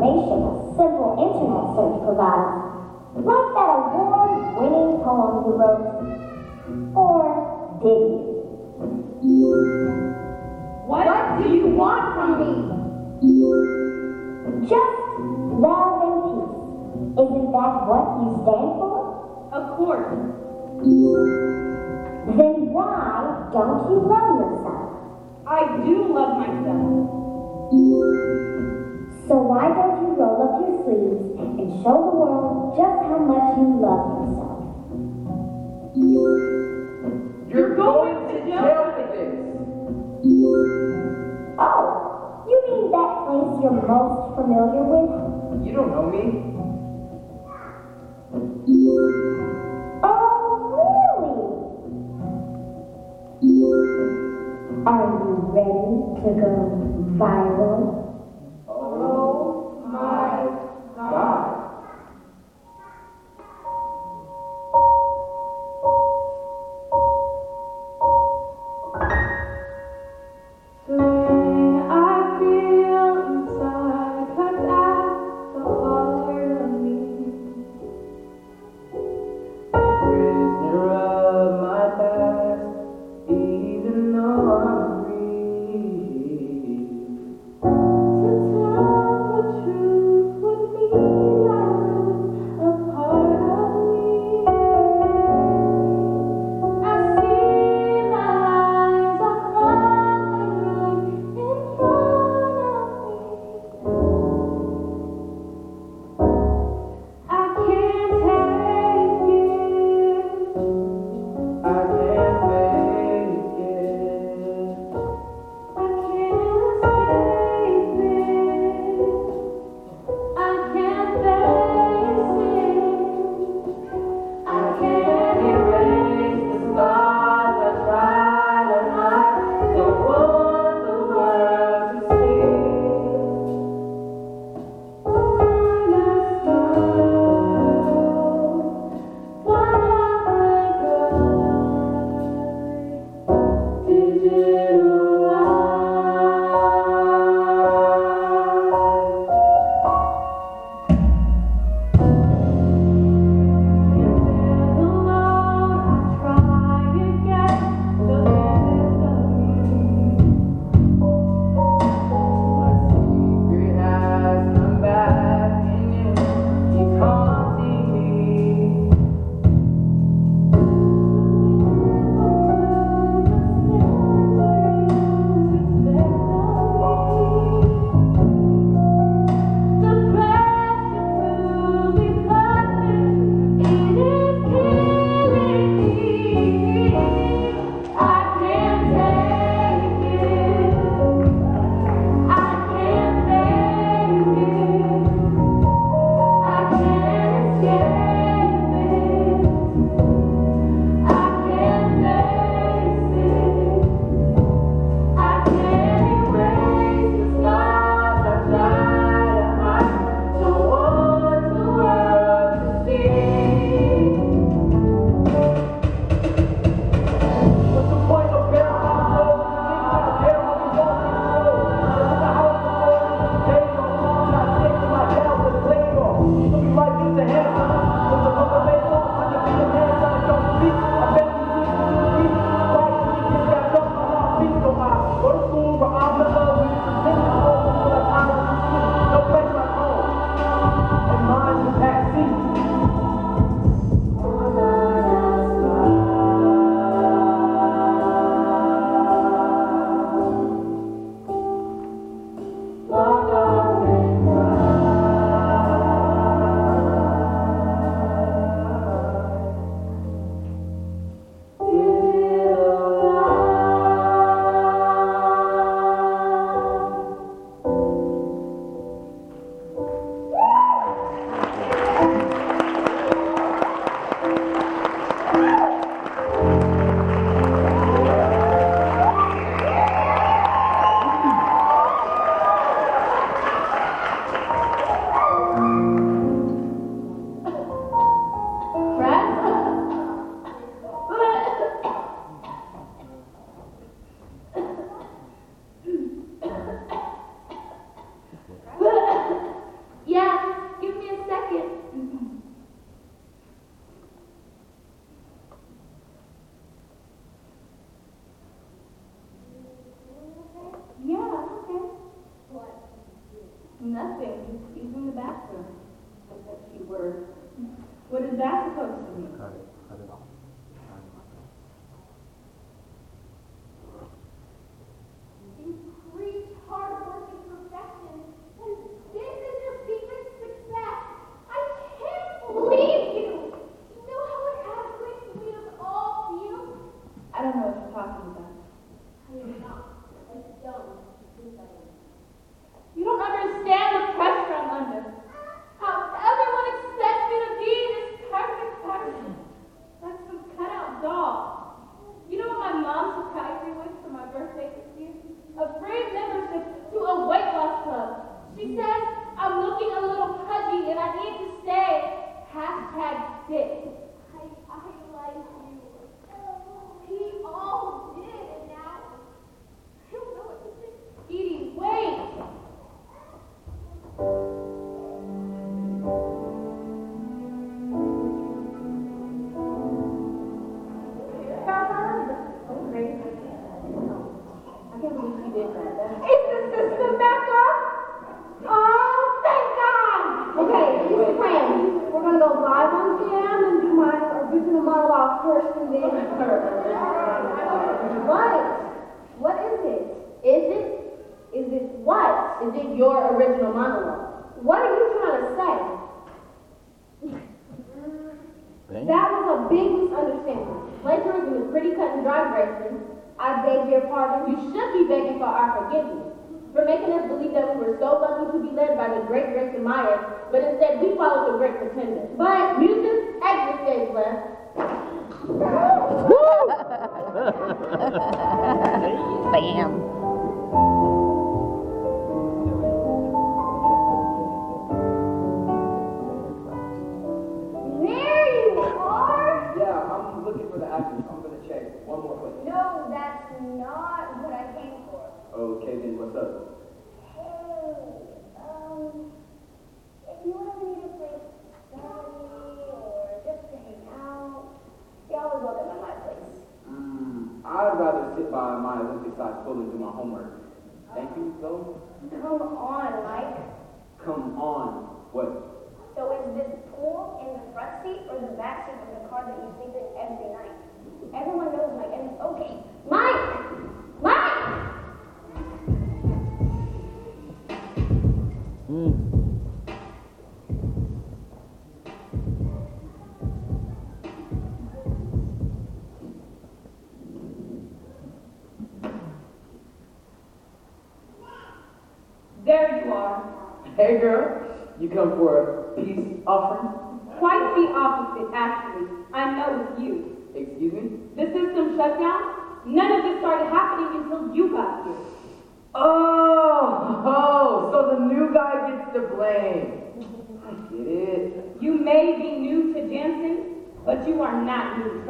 information a simple internet search provides. Like that award-winning poem you wrote. Or did you? What, do you want from me? Just love and peace. Isn't that what you stand for? Of course. Then why don't you love yourself? I do love myself. So why don't you roll up your sleeves and show the world just how much you love yourself? You're going to jail for this. Oh, you mean that place you're most familiar with? You don't know me. Oh, really? Are you ready to go viral?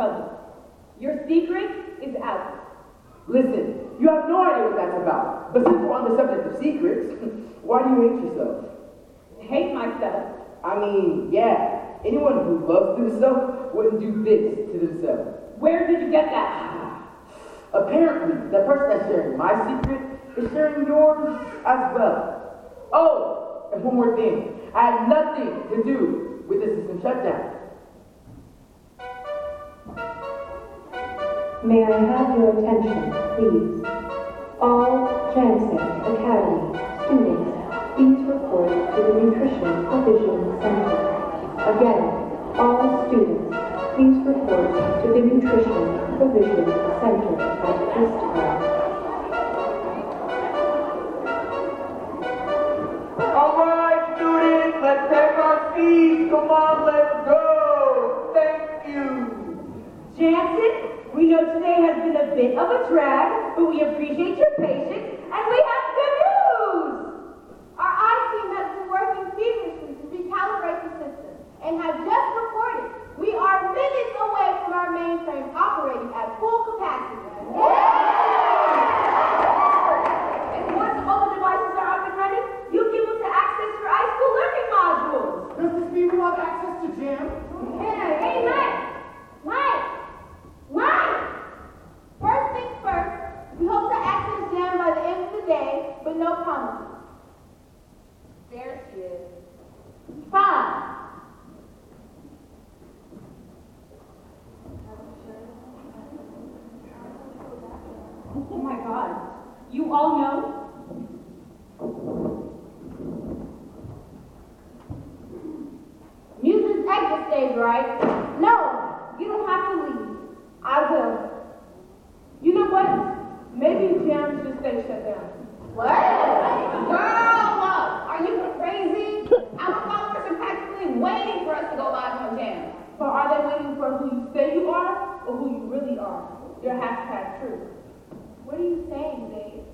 Trouble. Your secret is out. Listen, you have no idea what that's about. But since we're on the subject of secrets, why do you hate yourself? Hate myself. I mean, yeah. Anyone who loves themselves wouldn't do this to themselves. Where did you get that? Apparently, the person that's sharing my secret is sharing yours as well. Oh, and one more thing. I had nothing to do with the system shutdown. May I have your attention, please? All Jansen Academy students, please report to the Nutrition Provision Center. Again, all students, please report to the Nutrition Provision Center at this time. All right, students, let's take our seats. Come on, let's go. Jansen, we know today has been a bit of a drag, but we appreciate your patience, and we have good news! Our IT team has been working feverishly to recalibrate the system and have just reported we are minutes away from our mainframe operating at full capacity. And once all the devices are up and running, you'll be able to access your iSchool learning modules. Does this mean we'll have access to jam? Yeah, hey, Mike! Mike! Mike! First things first, we hope to access Jam by the end of the day, but no promises. There she is. Five. Oh my god. You all know? Muse's exit stage, right? No, you don't have to leave. I will. You know what? Maybe Jam should stay shut down. What? Girl, are you crazy? Our followers are practically waiting for us to go live on Jam. But are they waiting for who you say you are or who you really are? Your hashtag truth. What are you saying, babe?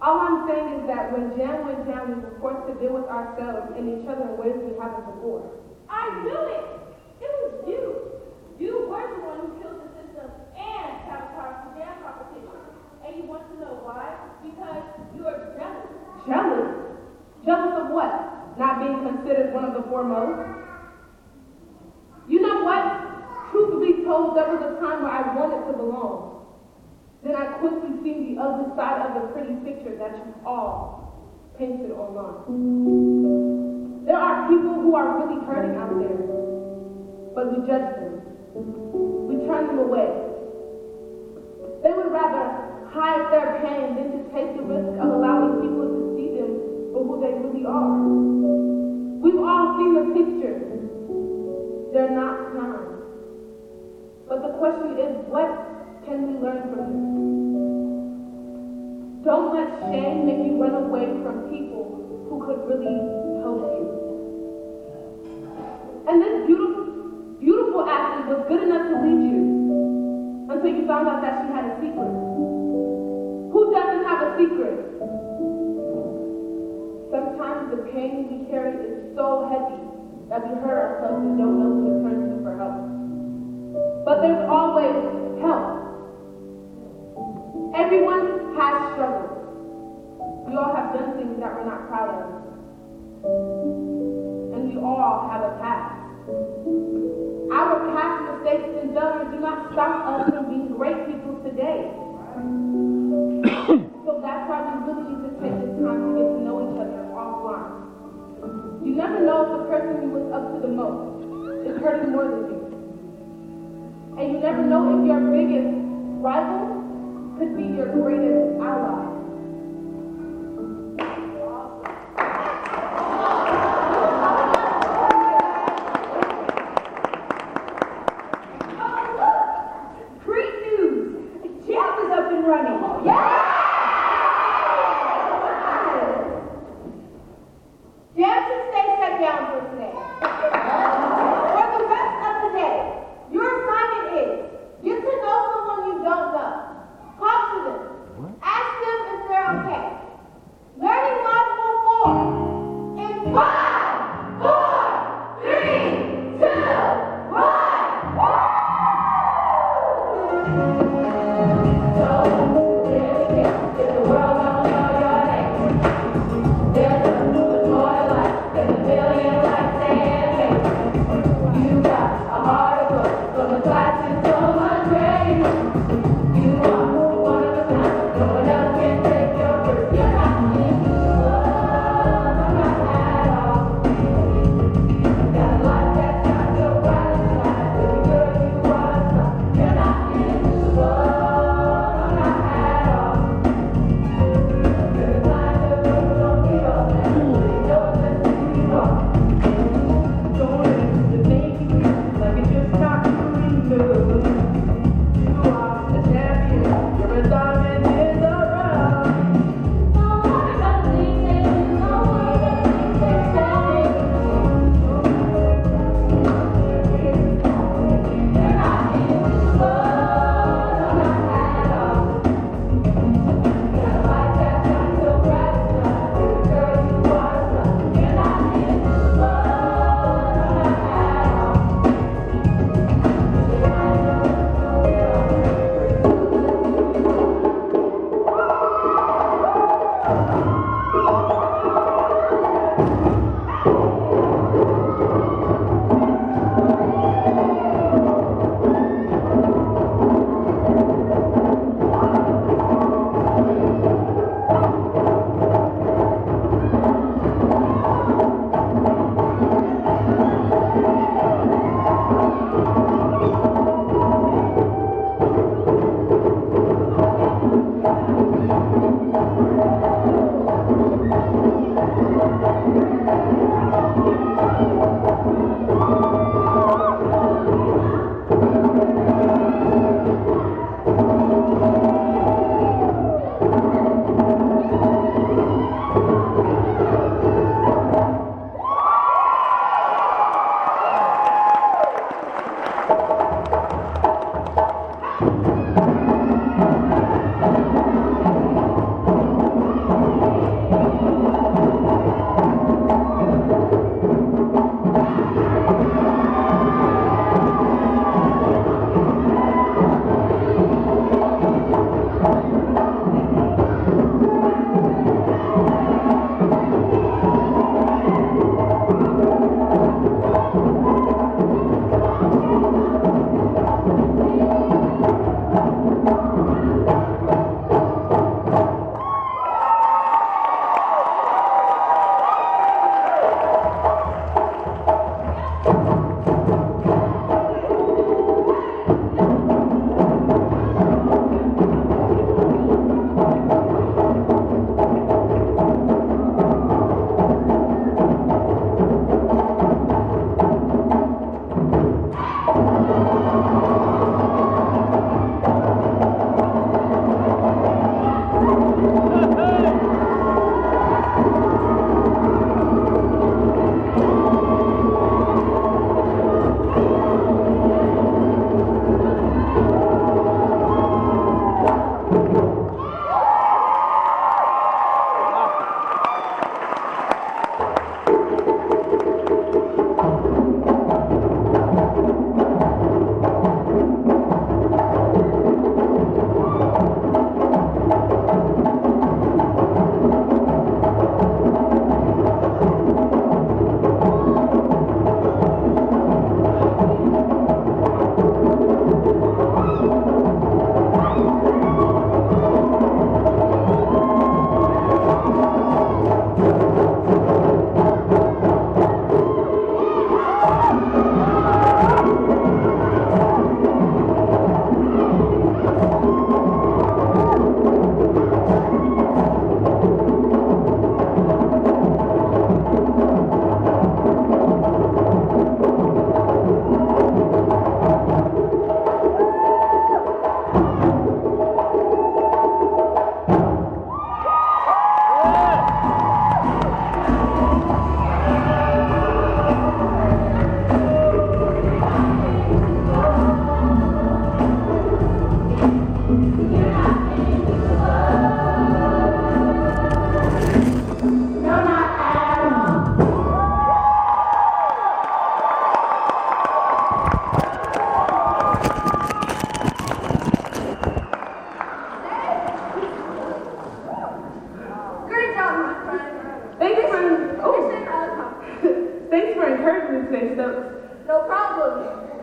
All I'm saying is that when Jam went down, we were forced to deal with ourselves and each other in ways we haven't before. I knew it! It was you! You were the one who killed and competition. And you want to know why? Because you're jealous. Jealous? Jealous of what? Not being considered one of the foremost? You know what? Truth be told, there was a time where I wanted to belong. Then I quickly seen the other side of the pretty picture that you all painted online. There are people who are really hurting out there, but we judge them. We turn them away. They would rather hide their pain than to take the risk of allowing people to see them for who they really are. We've all seen the pictures. They're not kind. But the question is, what can we learn from them? Don't let shame make you run away from people who could really help you. And this beautiful, beautiful athlete was good enough to lead you until you found out that she had a secret. Who doesn't have a secret? Sometimes the pain we carry is so heavy that we hurt ourselves and don't know who to turn to for help. But there's always help. Everyone has struggles. We all have done things that we're not proud of. And we all have a past. Failures do not stop us from being great people today. so that's why we really need to take this time to get to know each other offline. You never know if the person you look up to the most is hurting more than you. And you never know if your biggest rival could be your greatest ally. problem.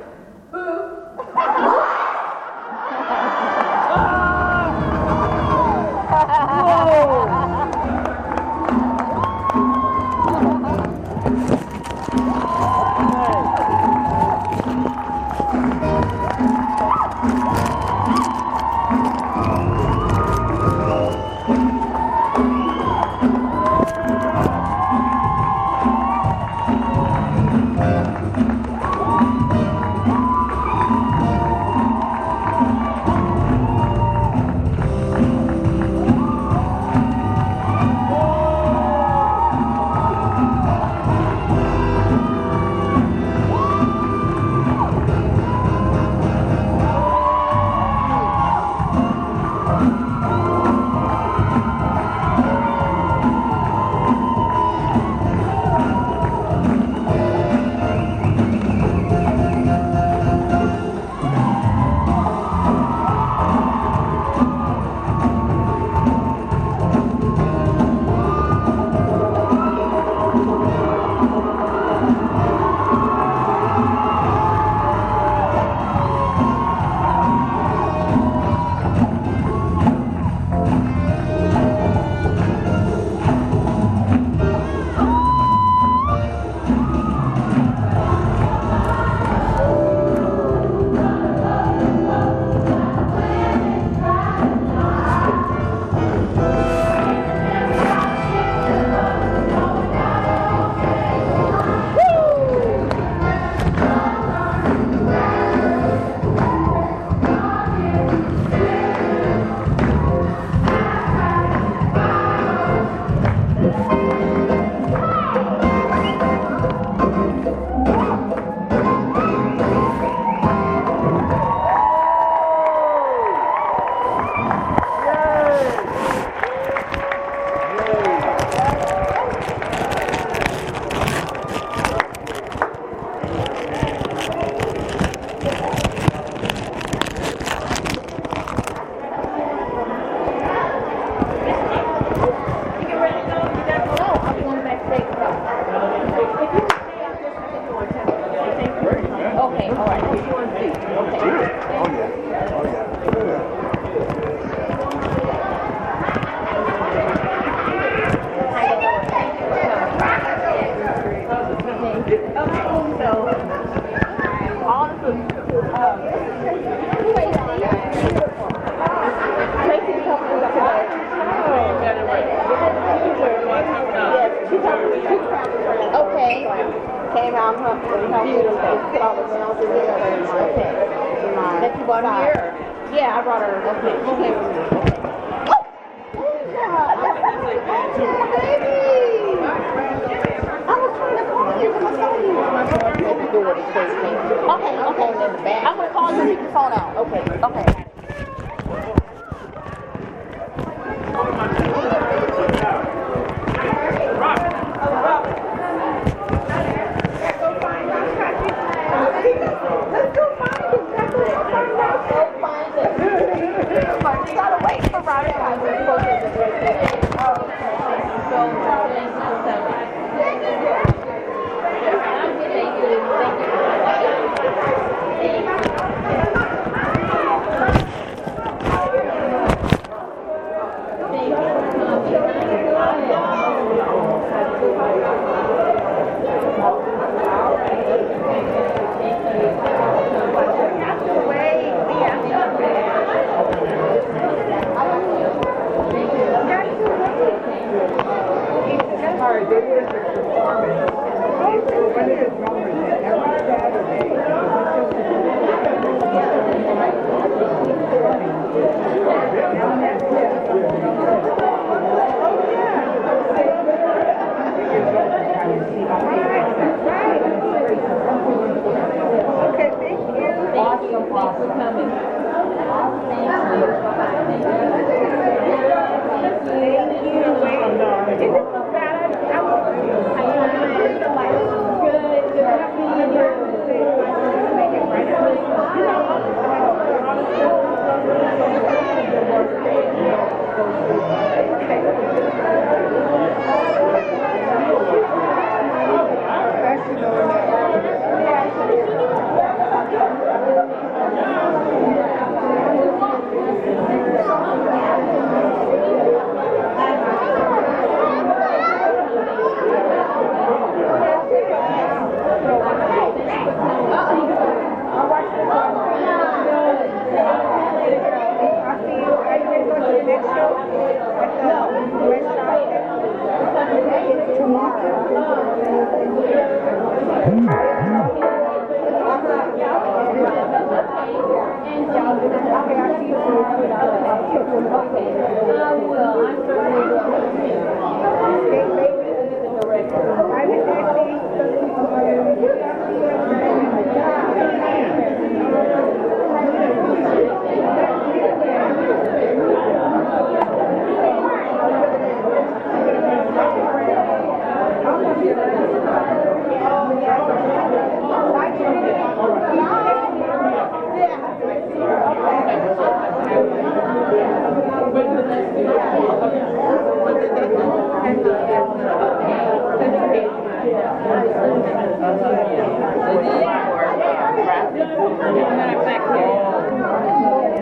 I'm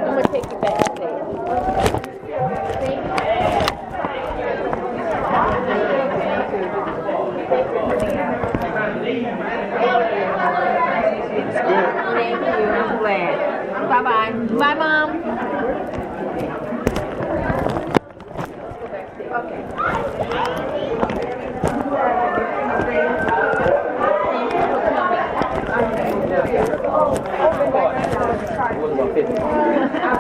gonna take you backstage. Thank you. I'm glad. Bye bye. Bye, mom.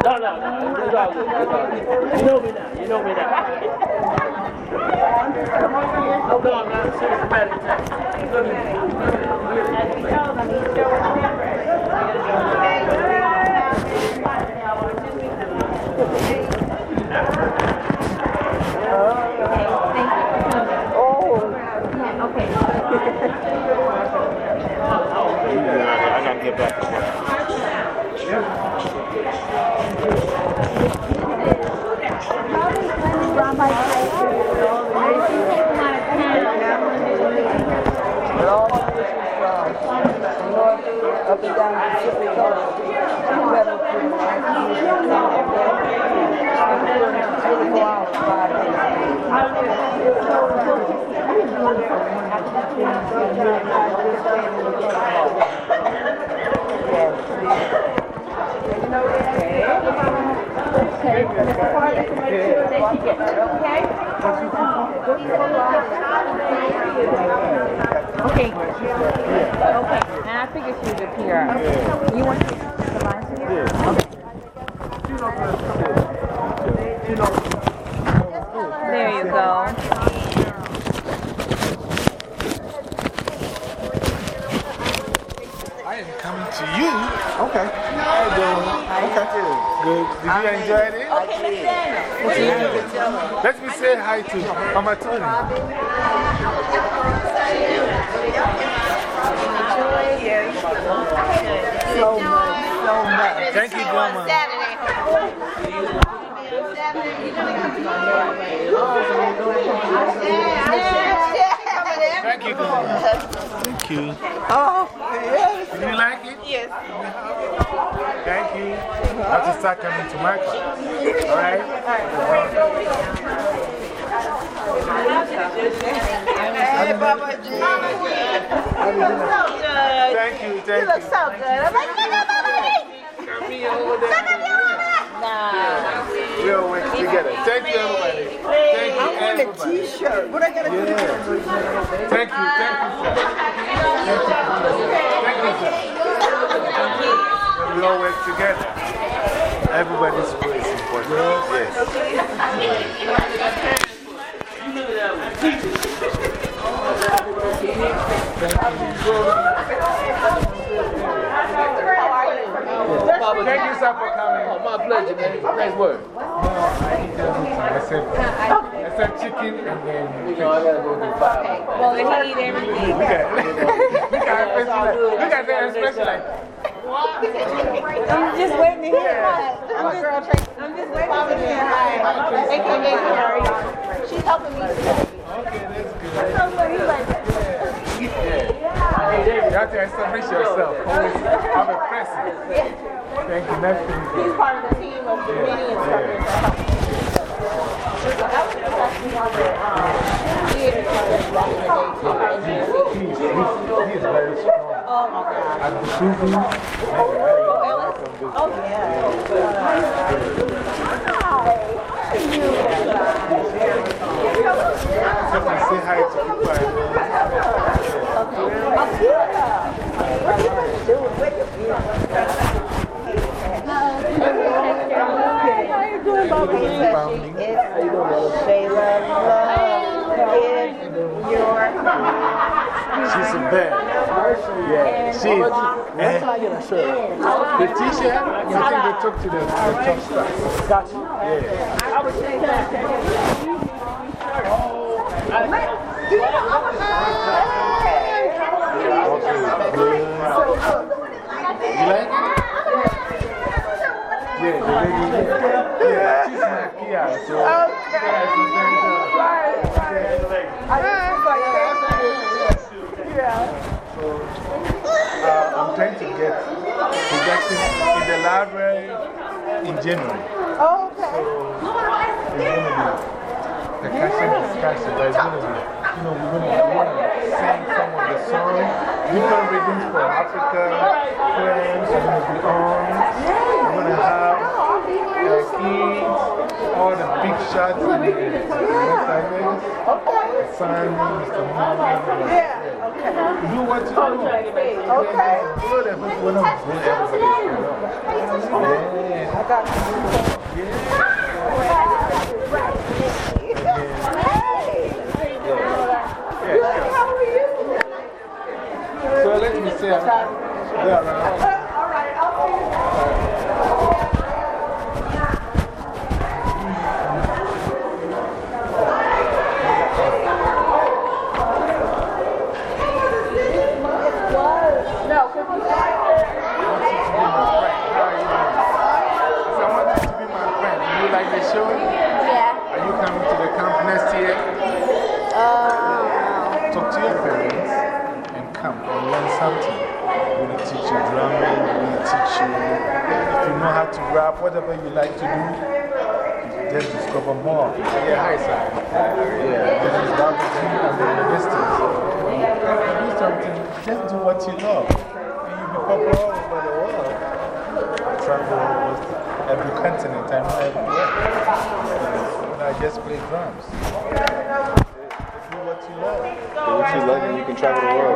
No, no, no. It's all good. It's all good. You know me now. You know me now. No, I'm not. Systematic. I gotta get back to work. But all of this is from north up and down the Pacific coast. You better keep my It's really go out five Okay. Okay. And I figured she was a PR. You want to the lines here? Okay. There you go. I am coming to you. Okay. How you doing? Okay. Good. Did you enjoy it? Okay, Yeah. Let me say hi to Mama Tony. So much, so much. Thank you, Grandma. Thank you, Grandma. Thank you. Oh, yes. Did you like it? Yes. Thank you. I have to start coming to market. All right? Hey, Baba G. You look so good. Thank you, thank You look you. so good. I'm like, look at Baba G. Come here over there. Nah. We'll work together. Thank you, everybody. Thank you, I want a t-shirt. What I gotta do? Yeah. Thank you, thank you, sir. Thank you, sir. We all work together. Everybody's voice is important. Yes. Thank you, sir, for coming. Oh, my pleasure, man. Nice work. No, I said, I said chicken and then. You know, I gotta go do five. Okay. Well, let me eat everything. Look at, look at her look at that expression like, I'm just waiting to hear. I'm just, I'm just waiting to hear. Hi. AKA Carrie. She's helping me. So what he's like, you have to establish yourself. Always have a presence. Thank you. Nice to meet you. he's part of the team of the meeting instructors that help me. So that was just actually on the um, theater course back in the day too. at NGC. He's, he's, he's very strong. Oh my God. At the Suzy, Oh, Ellis? Oh, yeah. Hi. How are you? Step aside. say hi to people I know. What you gonna do with your How you doing, Bobby? Shayla Love is your. She's a bad. Yeah, she is. Where can I get a shirt? The t shirt, I think they took to the, the top stars. Gotcha. Yeah. I would say You like it? Yeah, the lady. Yeah, she's my Kia. So, yeah, she's very good. Uh, I'm trying to get projection in the library in January. Oh, okay. So, it's going to be discussion, but it's going to be, you know, we're going to want to sing some of the songs, different readings from Africa, friends are going to be on. We're going to have uh, kids, all the big shots in the next Okay. Simon, Mr. Morgan. Yeah, okay. Do what you do. Okay. So that we're not going everybody. Yeah. I got So let me say, they're around. So I want you to be my friend. Do you like the show? Yeah. Are you coming to the camp next year? Uh, Talk to your parents and come and learn something. We're going to teach you drumming, going to teach you. If you know how to rap, whatever you like to do, you just discover more. Yeah, hi, sir. Yeah, this is Bible thing and then the distance. Do something, just do what you love. And you'll be popular all over the world. I Travel almost every continent, I know everywhere. And I just play drums. What you love. What you love and you can travel the world.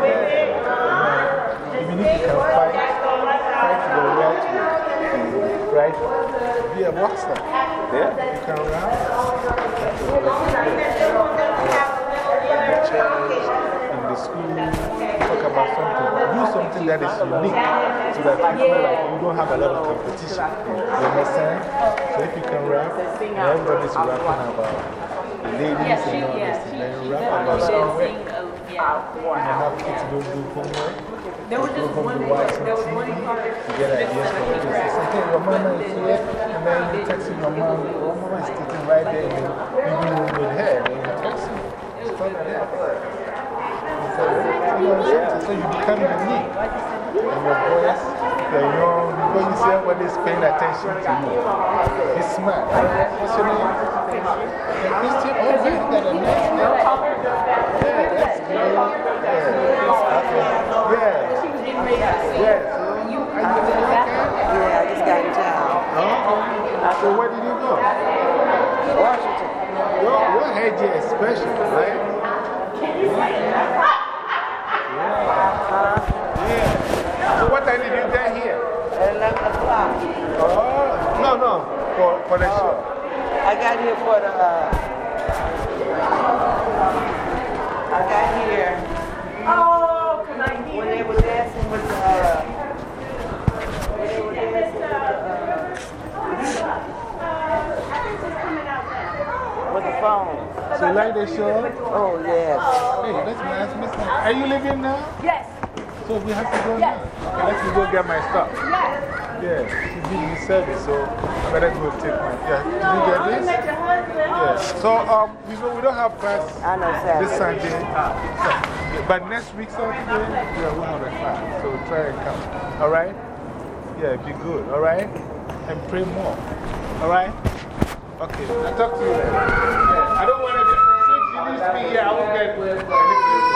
Even if you can fight, fight the right way. Right? Be a boxer. Yeah. You can rap. In the church, in the school, talk about something. Do something that is unique so that people like you don't have a lot of competition. You understand? So if you can rap, everybody's rapping about ladies oh, and all this, and then you rap about something. You have kids don't do homework. There was just one, there was one you get ideas from this. Say, hey, your mama is here. And then you text your mom, your mama is sitting right there. And you even with her, and you text her. Stuff like that. So, you know, something, so you become unique. And your voice, you know, because you see everybody's paying attention to you. He's smart. What's your name? Yeah, Christian. Oh, you got a nice name. Yeah, that's good. Yeah. Yeah. Yes. Yeah, I just got in town. Oh, so where did you go? Washington. Your, your hair is special, right? Yeah. So what time did you get here? 11 o'clock. Oh, no, no, for, for the show. I got here for the. Uh, I got here. Oh, because I need When they were dancing with the. Uh, when they were dancing with the. Uh, with the phone. So you like the show? Oh, yes. Hey, let's ask Miss Are you leaving now? Yes. So we have to go Yes. now. Okay, let me go get my stuff. Yes. Yeah, she did me service, so I better go take my. Yeah, did you get this? Yeah. So, um, we, don't- we don't have class I know this. Sunday. So, but next week, Saturday, yeah, we'll have a class. So try and come. All right? Yeah, be good. All right? And pray more. All right? Okay, I'll talk to you later. I don't want to. Since you leave me here, I won't get anything.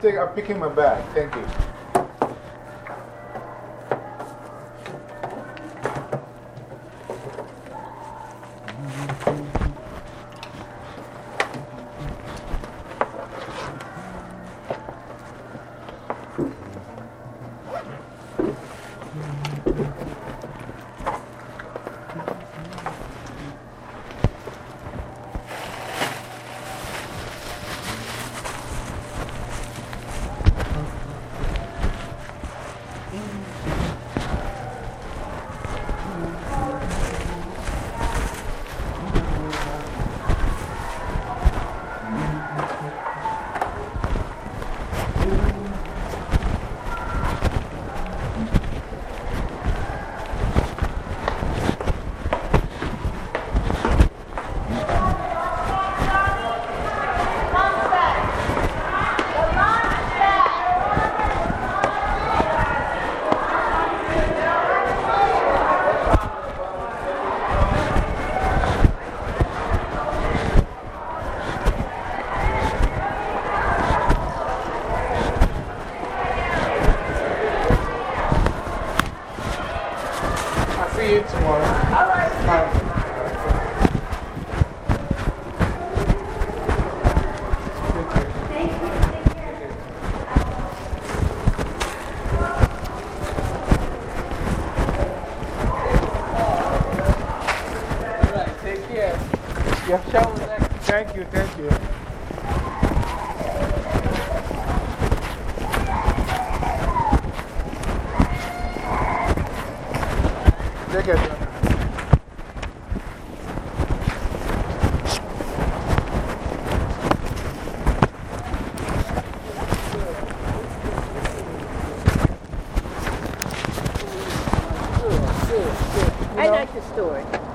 I'm, I'm picking my bag. Thank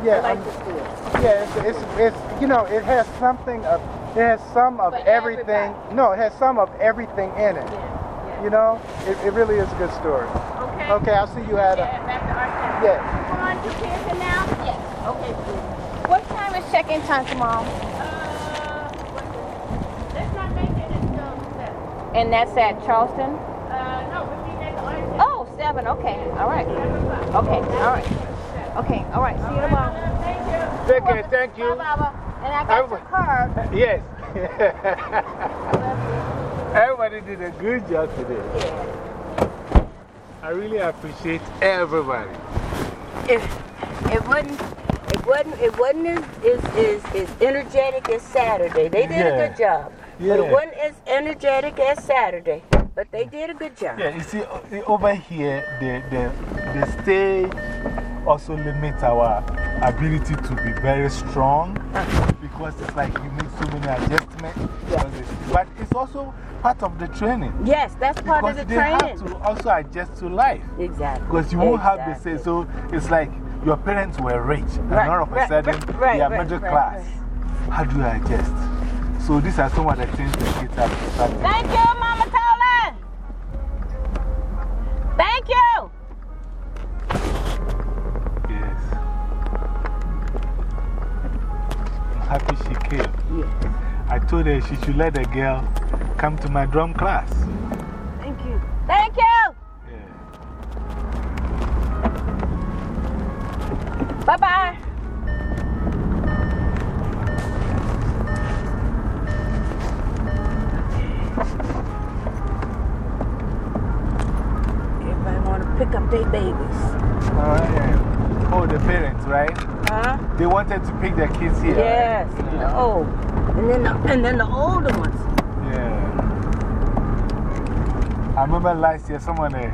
Yeah, I like um, the story. Yeah, it's, it's, it's, you know, it has something of, it has some of For everything. No, it has some of everything in it. You know, it, it really is a good story. Okay. Okay, I'll see you at a. Yeah. Come on, you here now? Yes. Okay, please. What time is check-in time tomorrow? Let's not make it until seven. And that's at Charleston? Uh, no, we'll be there till Oh, seven. Okay. All right. Okay. All right. Okay. All right. See you tomorrow. Thank you. Take care, thank you. Bye, Baba. And I got your card. Yes. Everybody did a good job today. I really appreciate everybody. It, it wasn't. It wasn't. It wasn't as, as, as, as energetic as Saturday. They did a good job, but it wasn't as energetic as Saturday. But they did a good job. Yeah, you see, uh, over here, the, the, the stage also limits our ability to be very strong because it's like you make so many adjustments. Because But it's also part of the training. Yes, that's part because of the they training. have to also adjust to life. Exactly. Because you won't have the say. So it's like your parents were rich, and Right, all of a sudden right, right, they are middle class. How do you adjust? So these are some of the things that to start. Thank you, She should let the girl come to my drum class. And then the, and then the older ones. Yeah. I remember last year, someone, of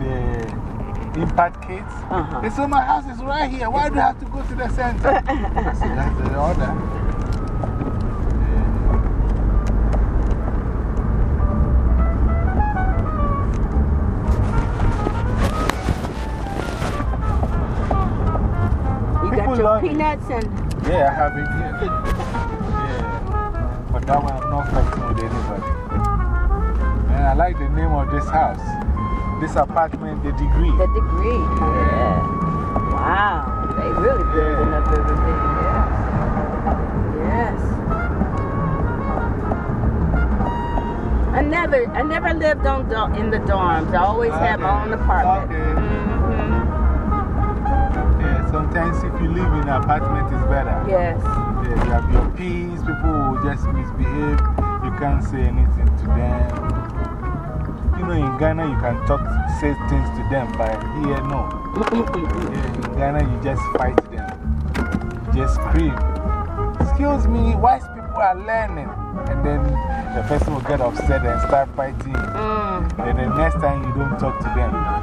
the, impact kids, -huh. they said, My house is right here. Why do I have to go to the center? I said, That's the order. You got your love it. peanuts and. Yeah, I have it here. anybody. And I like the name of this house, this apartment, the degree. The degree, yeah. yeah. Wow, they really building yeah. up everything, yes. Yes. I never, I never lived on, in the dorms. I always had my own apartment. -hmm. Sometimes if you live in an apartment, it's better. Yes. Yeah, you have your peace, people will just misbehave. You can't say anything to them. You know, in Ghana, you can talk, say things to them, but here, no. In Ghana, you just fight them. You just scream. Excuse me, white people are learning. And then the person will get upset and start fighting. And the next time you don't talk to them.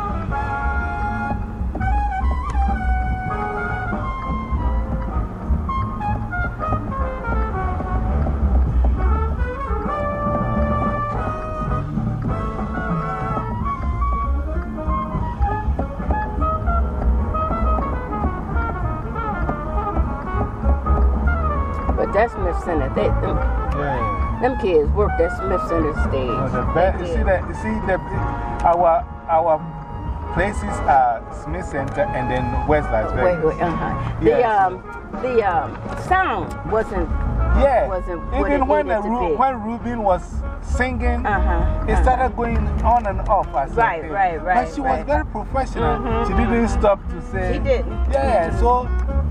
Kids work that Smith Center stage. Oh, the best, you see, that, you see the, our, our places are Smith Center and then West Las Vegas. Wait, wait, uh -huh. The, Yes. um, the um, sound wasn't, Yeah. wasn't Even when, the to Ru when Ruben was singing, uh -huh, it started going on and off. As Right, right, right, But she was very professional. Mhm, She didn't stop to say. She didn't. Yeah, so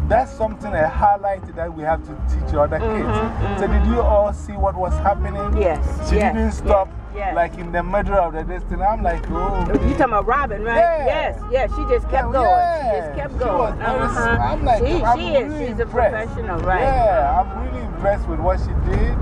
that's something, a highlight that we have to teach other kids. Mhm, So, did you all see what was happening? Yes. She yes, didn't stop, yes. like in the middle of the distance. I'm like, oh. You talking about Robin, right? Yes, yes. She just kept Yeah, going. yeah. She just kept She going. was Uh-huh. smart. I'm like, she, I'm she is. really She's a professional, right? Yeah, I'm really impressed with what she did.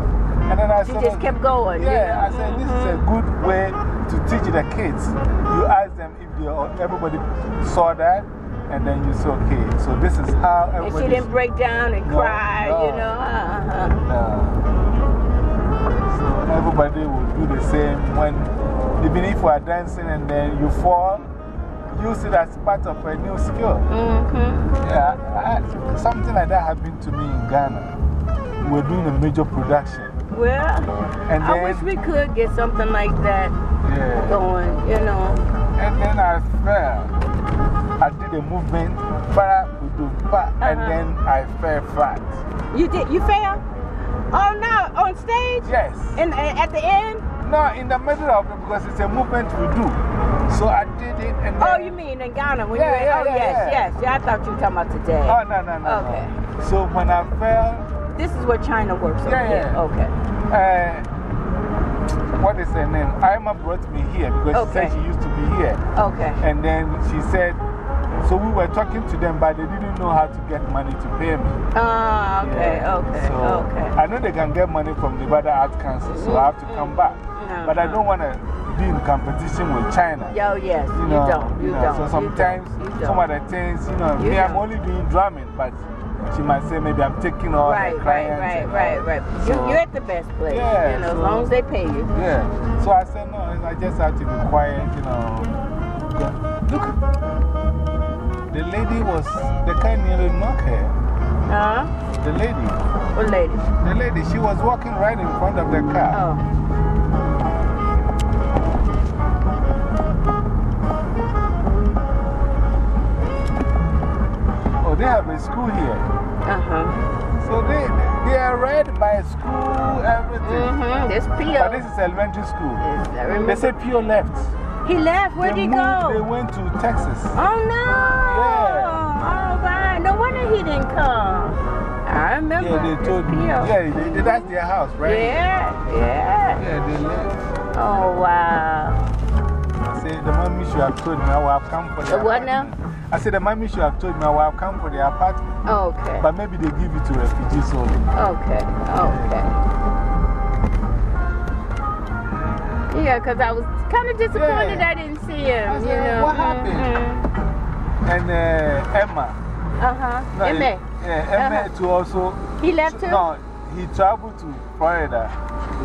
And then I She just kept going. Yeah, you know? I said, this is a good way to teach the kids. You ask them if they, everybody saw that, and then you say, okay, so this is how And she didn't break down and No, cry, no. you know. Uh-huh. So everybody will do the same when, even if we are dancing and then you fall, use it as part of a new skill. Mm -hmm. Yeah, I, something like that happened to me in Ghana. We're doing a major production. Well, And I wish we could get something like that Yeah. going, you know. And then I fell. I did a movement, para, udu, pa, and -huh. then I fell flat. You did? You fell? Oh, no, on stage? Yes. In, at the end? No, in the middle of it because it's a movement we do. So I did it and then. Oh, you mean in Ghana when Yeah, you were yeah, Oh, yeah, yes, yeah. yes. Yeah, I thought you were talking about today. Oh, no, no, no. Okay. No. So when I fell, This is where China works Yeah, here. yeah. Okay. uh, what is her name? Irma brought me here because she said she used to be here. Okay. And then she said, so we were talking to them, but they didn't know how to get money to pay me. Ah, okay, Yeah. okay, So okay. I know they can get money from the Nevada Arts Council, so I have to come back. No, But I don't want to be in competition with China. Oh, yes. You, know, don't. You, know, don't. So you sometimes, don't, some of the things, you know, You me, I'm only doing drumming, but she might say maybe I'm taking all Right, her right, clients. right, right, right. You, So- you're at the best place. Yeah, you know, as long as they pay you. Yeah. So I said, no, I just have to be quiet, you know. Look, the lady was, the guy nearly knocked her. Huh? The lady. What lady? The lady, she was walking right in front of the car. Oh. Oh, they have a school here. Uh huh. So they, they are read by school, everything. Mm-hmm. This Pio. But this is elementary school. They say Pio left. He left? Where'd They he moved- go? They went to Texas. Oh, no. Yeah. Oh, All right. No wonder he didn't come. I remember. Yeah, they told me. Yeah, they, they, that's their house, right? Yeah, yeah. Yeah, they left. Oh, wow. I said, the mommy should have told me I would have come for the what apartment. I said, the mommy should have told me I would have come for the apartment. Okay. But maybe they give it to refugees only. Okay, okay. Yeah, because I was kind of disappointed I didn't see him. I you know. what happened? And uh, Emma. Uh huh. No, Emma. Yeah, Emma Uh-huh. too also. He left too? No, he traveled to Florida.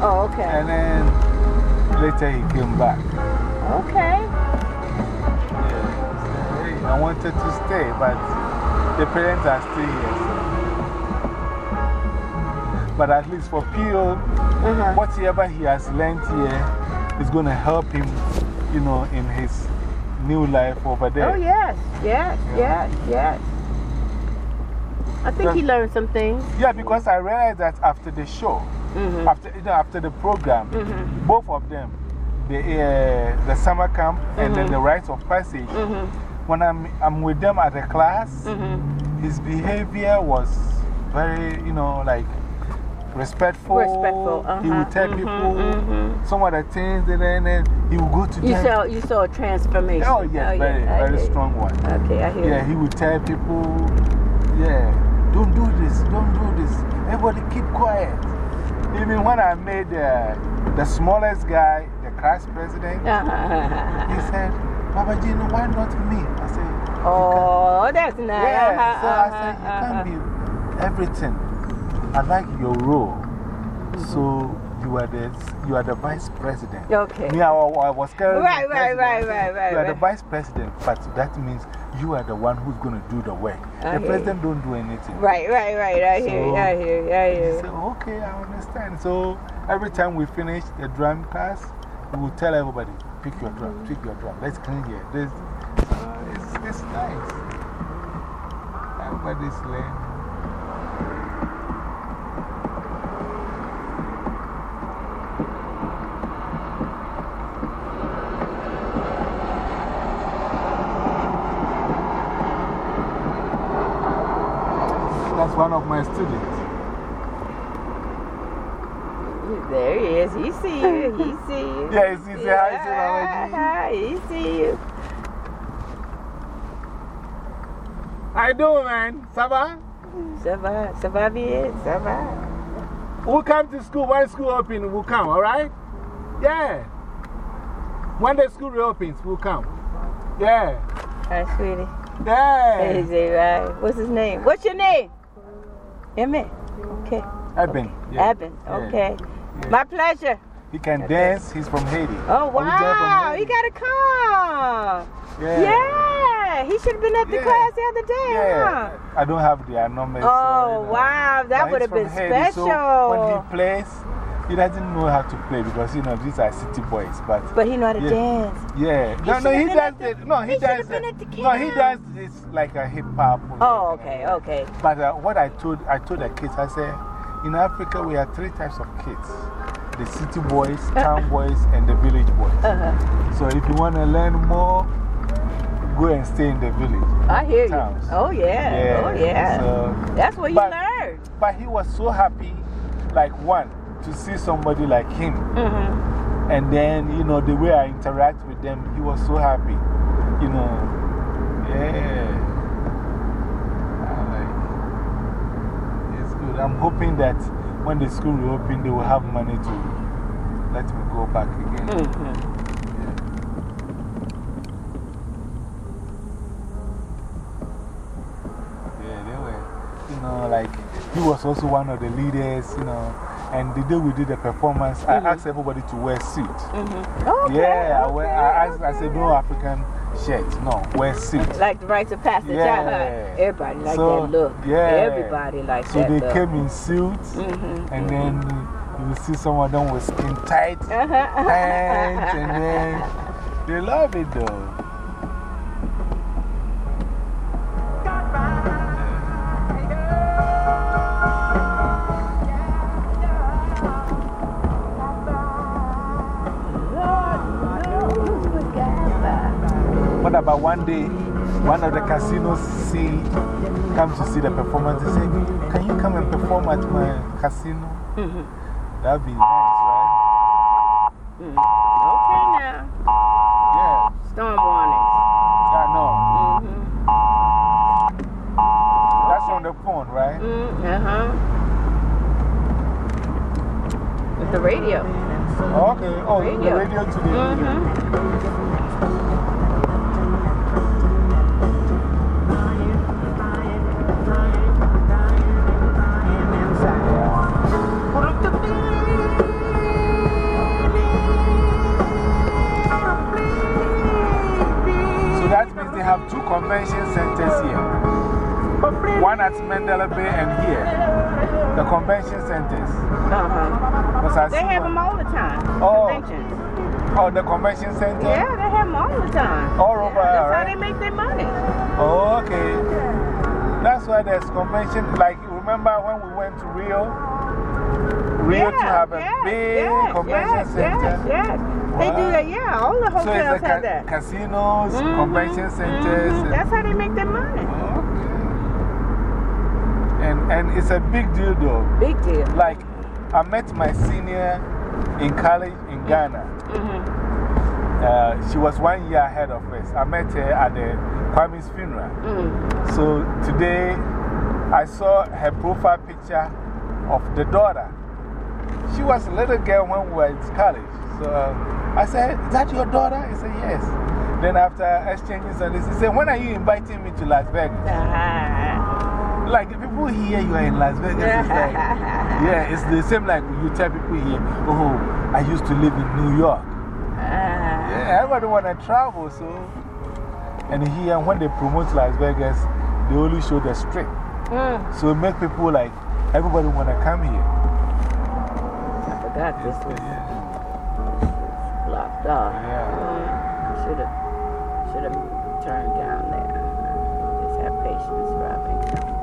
Oh, okay. And then later he came back. Okay. Yeah, I wanted to stay, but the parents are still here. so. But at least for Pio, -huh. whatever he has learned here is going to help him, you know, in his new life over there. Oh, yes, yes, yes, yes. I think he learned some things. Yeah, because I realized that after the show, -hmm. after, you know, after the program, -hmm. both of them, the, uh, the summer camp and then Mhm. the rites of passage. Mhm. When I'm, I'm with them at the class, Mhm. his behavior was very, you know, like respectful. Respectful, He uh-huh, would tell mhm, people mhm. some of the things, and then he would go to You them. saw, you saw a transformation. Oh, yes, very, yeah, very strong one. Okay, I hear Yeah, you. he would tell people, yeah, don't do this, don't do this. Everybody keep quiet. Even when I made uh, the smallest guy, the class president, he said, Baba Gino, why not me? I said, Oh, that's nice. yeah. Uh-huh, so I uh-huh, said, you uh-huh. can't be everything. I like your role. So you are, the, you are the vice president. Okay. Me, I, I was carrying Right, the right, right, right, right, You are the right. vice president, but that means you are the one who's going to do the work. I the president don't do anything. Right, right, right. I hear you. I hear you. I hear He you. said, okay, I understand. So every time we finish the drum class, we will tell everybody, pick your drum, pick your drum. Let's clean here. This, it's, it's nice. Everybody's learning. My students. There he is. He see you. He see you. Yeah, he see- say hi, say Mama G. Yeah, he see you. You doing, man? Ça va? Ça va. Ça va bien. Ça va. We'll come to school. When school opens, we'll come, all right? Yeah. When the school reopens, we'll come. Yeah. Hi, sweetie. Yeah. Hey, say right. What's his name? What's your name? Emmett. Okay. Eben. Yeah. Eben. Okay. Yeah. My pleasure. He can dance. He's from Haiti. Oh, wow. Haiti. He got to come. Yeah. Yeah. He should have been at the Yeah. class the other day, Yeah. huh? I don't have the numbers. Oh, so, you know. wow. That would have been Haiti, special. So when he plays, he doesn't know how to play because, you know, these are city boys. But, But he know how to yeah. dance. Yeah. He No, no, he does it. No, he, he does it. No, he does it's like a hip hop. Oh, okay, okay. But uh, what I told, I told the kids, I said, in Africa, we have three types of kids the city boys, town boys, and the village boys. Uh-huh. So if you want to learn more, go and stay in the village. I hear you. Towns. Oh, yeah. yeah. Oh, yeah. So, That's what you but, learn. But he was so happy, like, one, to see somebody like him. -hmm. And then, you know, the way I interact with them, he was so happy. You know, yeah. Like It's good. I'm hoping that when the school reopen, they will have money to let me go back again. -hmm. Yeah, they were, you know, like, he was also one of the leaders, you know. And the day we did the performance, I -hmm. asked everybody to wear suit. -hmm. Okay, yeah, I, wear, I, asked, I said, no African shirt, no, wear suit. Like the rites of passage. Yeah. uh-huh. Everybody like So, that look. yeah. Everybody like so that So they look. came in suits, -hmm. and then you see some of them with skin tight Uh-huh. pants, and then they love it though. Day, one of the casinos see, come to see the performance and say, Can you come and perform at my casino? -hmm. That'd be nice, right? Mm-hmm. Okay, now. Yeah. Storm warnings. I know. -hmm. That's on the phone, right? Mm, uh huh. With the radio. Okay. Oh, radio. the radio today. -hmm. So have two convention centers here. One at Mandalay Bay and here. The convention centers. Uh huh. They have them all the time. Oh. Conventions. Oh, the convention center? Yeah, they have them all the time. All over, Yeah, that's right? how they make their money. Oh, okay. That's why there's convention. Like, remember when we went to Rio? Rio to have a yes, big yes, convention yes, center. Yes, yes. They do that, yeah. All the hotels have that. casinos, Mhm, convention centers. mhm. That's how they make their money. And, and it's a big deal though. Big deal. Like, I met my senior in college in Ghana. -hmm. Uh, she was one year ahead of us. I met her at the Kwame's funeral. Mm. So today I saw her profile picture of the daughter. She was a little girl when we were in college. So um, I said, Is that your daughter? He said, Yes. Then after exchanging some this, he said, When are you inviting me to Las Vegas? like the people here, you are in Las Vegas. It's like, yeah, it's the same like you tell people here, Oh, I used to live in New York. Yeah, everybody want to travel, so. And here, when they promote Las Vegas, they only show the strip. Mm. So it make people like, everybody want to come here. I forgot this was blocked off. Mm-hmm. Should have should have turned down there. Just have patience, Robin.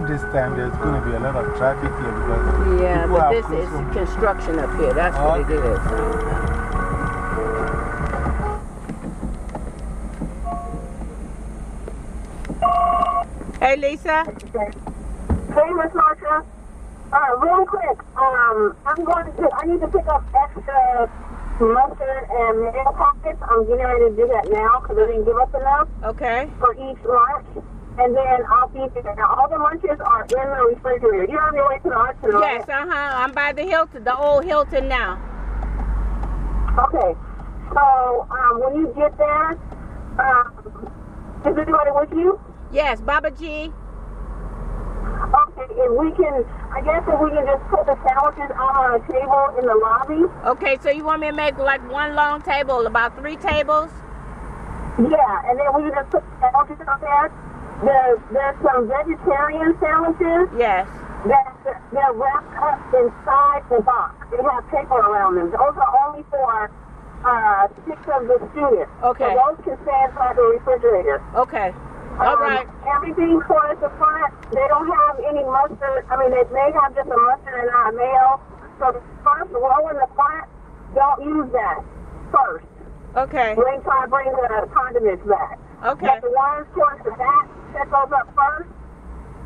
Around this time there's going to be a lot of traffic here because Yeah, people but have this is from- construction up here. That's what it is. Hey, Lisa. Hey, Miss Marsha. Uh, real quick, um, I'm going to, I need to pick up extra mustard and mayo packets. I'm getting ready to do that now because I didn't give up enough. Okay. For each lunch. And then I'll be there. Now, all the lunches are in the refrigerator. You're on your way to the arsenal. Yes, uh huh. I'm by the Hilton, the old Hilton now. Okay. So, um, when you get there, um, is anybody with you? Yes, Baba G. Okay, if we can, I guess if we can just put the sandwiches out on a table in the lobby. Okay, so you want me to make like one long table, about three tables? Yeah, and then we can just put sandwiches out there. There's, there's some vegetarian sandwiches. Yes. That, they're wrapped up inside the box. They have paper around them. Those are only for uh, six of the students. Okay. So those can stay inside the refrigerator. Okay. All Um, right. Everything for at the front, they don't have any mustard. I mean, they may have just a mustard and not a mayo. So the first row in the front, don't use that first. Okay. Wait till I bring the condiments back. Okay. But the ones towards the back, set those up first.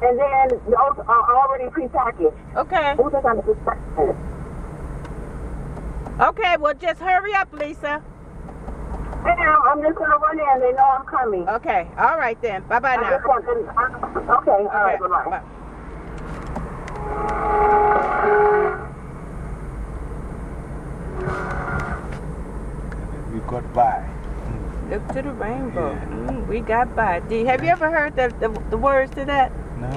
And then those are already prepackaged. Okay. Who does have to Okay, well, just hurry up, Lisa. Ma'am, I'm just going to run in. They know I'm coming. Okay. All right then. Bye bye now. just want them- I- Okay, all right, bye-bye. We got by. Look to the rainbow. Mm, we got by. You, have you ever heard the, the, the words to that? No.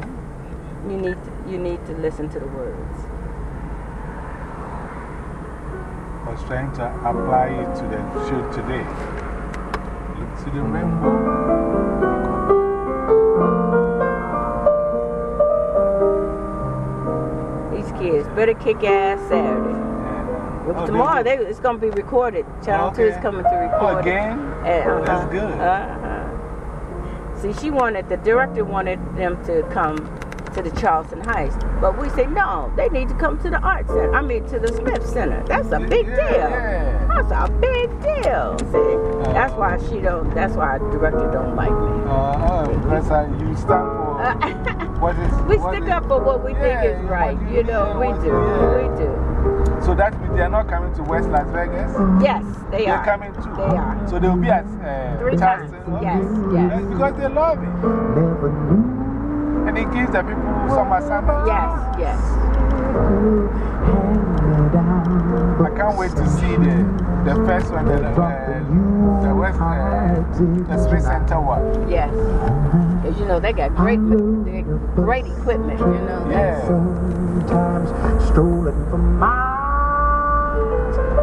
You need, to, you need to listen to the words. I was trying to apply it to the show today. Look to the rainbow. These kids better kick ass Saturday. Oh, Tomorrow they, it's going to be recorded. Channel 2 is coming to record it. again? And, Oh, that's uh-huh, good. Uh-huh. See, she wanted, the director wanted them to come to the Charleston Heights. But we said, no, they need to come to the Art Center. I mean, to the Smith Center. That's a big deal. That's a big deal. See, that's why she don't, that's why the director don't like me. Uh, oh, because I, you stand for. what is, We what stick is- up for what we think is right. You know, we do. We do. So that means they're not coming to West Las Vegas? Yes, they are. They're coming too. They are. So they'll be at uh, Three times. Yes, yes. Because they love it. And he gives the people some assignment. Yes, yes. I can't wait to see the, the first one, the, uh, the West, uh, the Space Center one. Yes. Because, you know, they got great, they got great equipment, you know. Yeah. Sometimes strolling for miles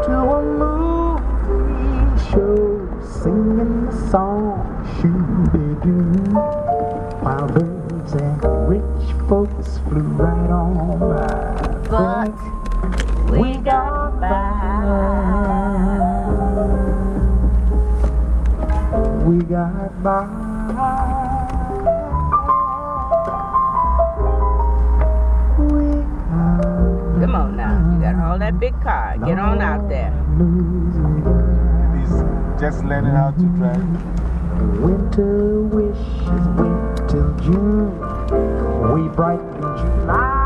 to a movie show, singing the song shoo-be-doo, while birds and rich folks flew right on by. But we got by. We got by. Come on now. You got all that big car. Get on out there. He's just learning how to drive. Winter wishes wait till June. We brighten July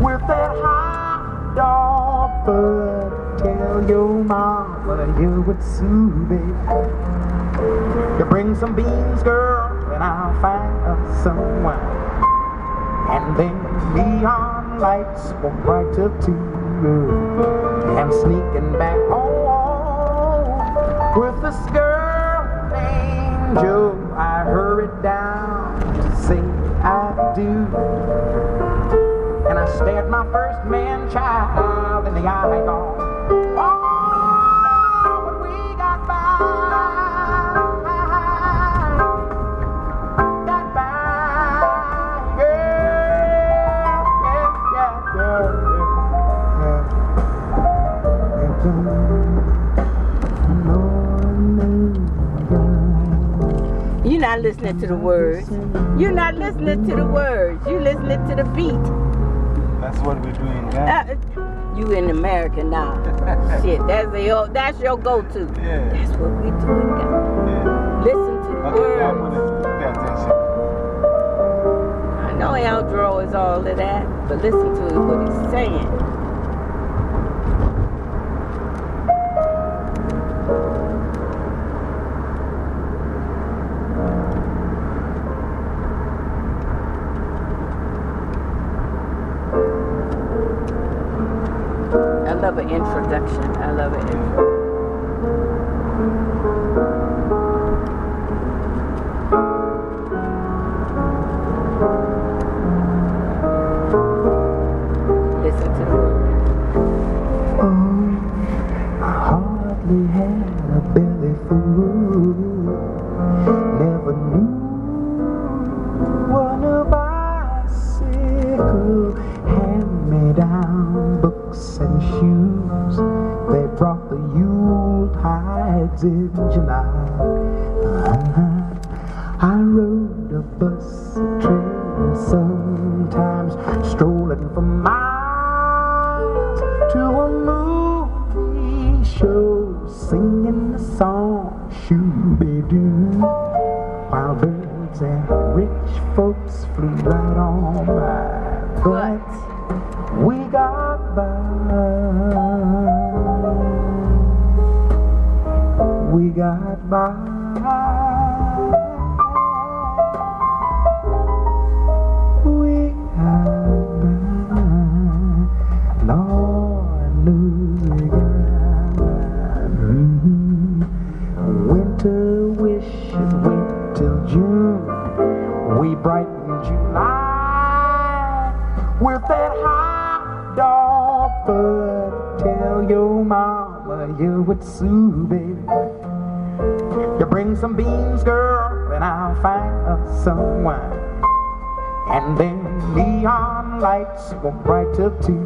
with that hot dog bud. Tell your mama you would soothe it. You bring some beans, girl, and I'll find us some wine. And then neon lights will bright up too. And sneaking back home with this girl named Joe. I hurried down to say I do. And I stared my first man child in the eye. Not listening to the words. You're not listening to the words. You're listening to the beat. That's what we're doing now. Uh, you in America now. Shit, that's, your, that's your go to. That's what we're doing, guys. Listen to the I'm words. pay attention. I know Aldro is all of that, but listen to what he's saying. Introduction. I love an lights will bright up too.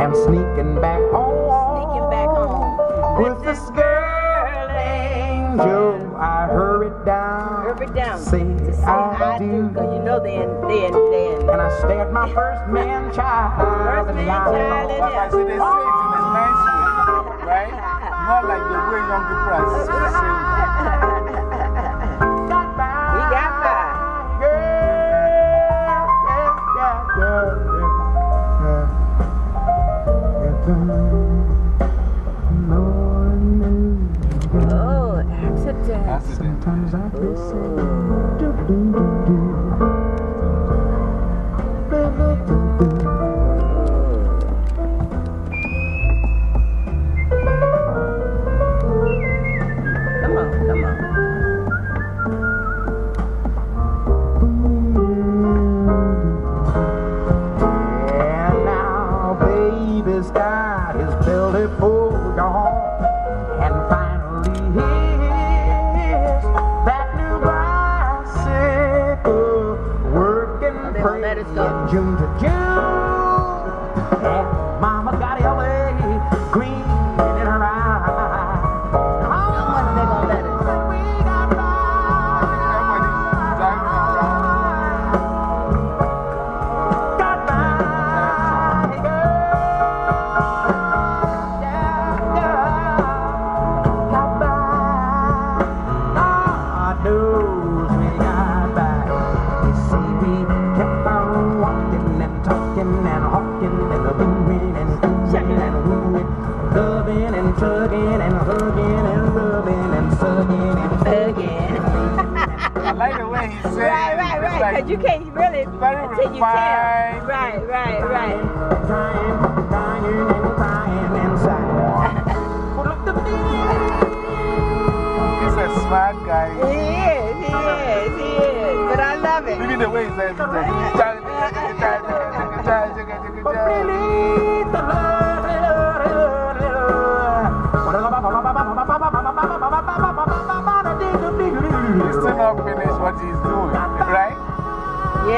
And sneaking back home. Sneaking back home. With this girl angel, I hurried down. Hurry down. Say to say I, I do. do, because you know then, then, then. And I stared my first man child. First in the man eye. child in Like I said, they say it in a nice way, right? Not like the way young people are saying June to June. You can't really until you tell. Right, right, right. Crying, crying and crying inside. He's a smart guy. He is, he is, he is. But I love it. Even the way he says He's still not finished what he's doing. You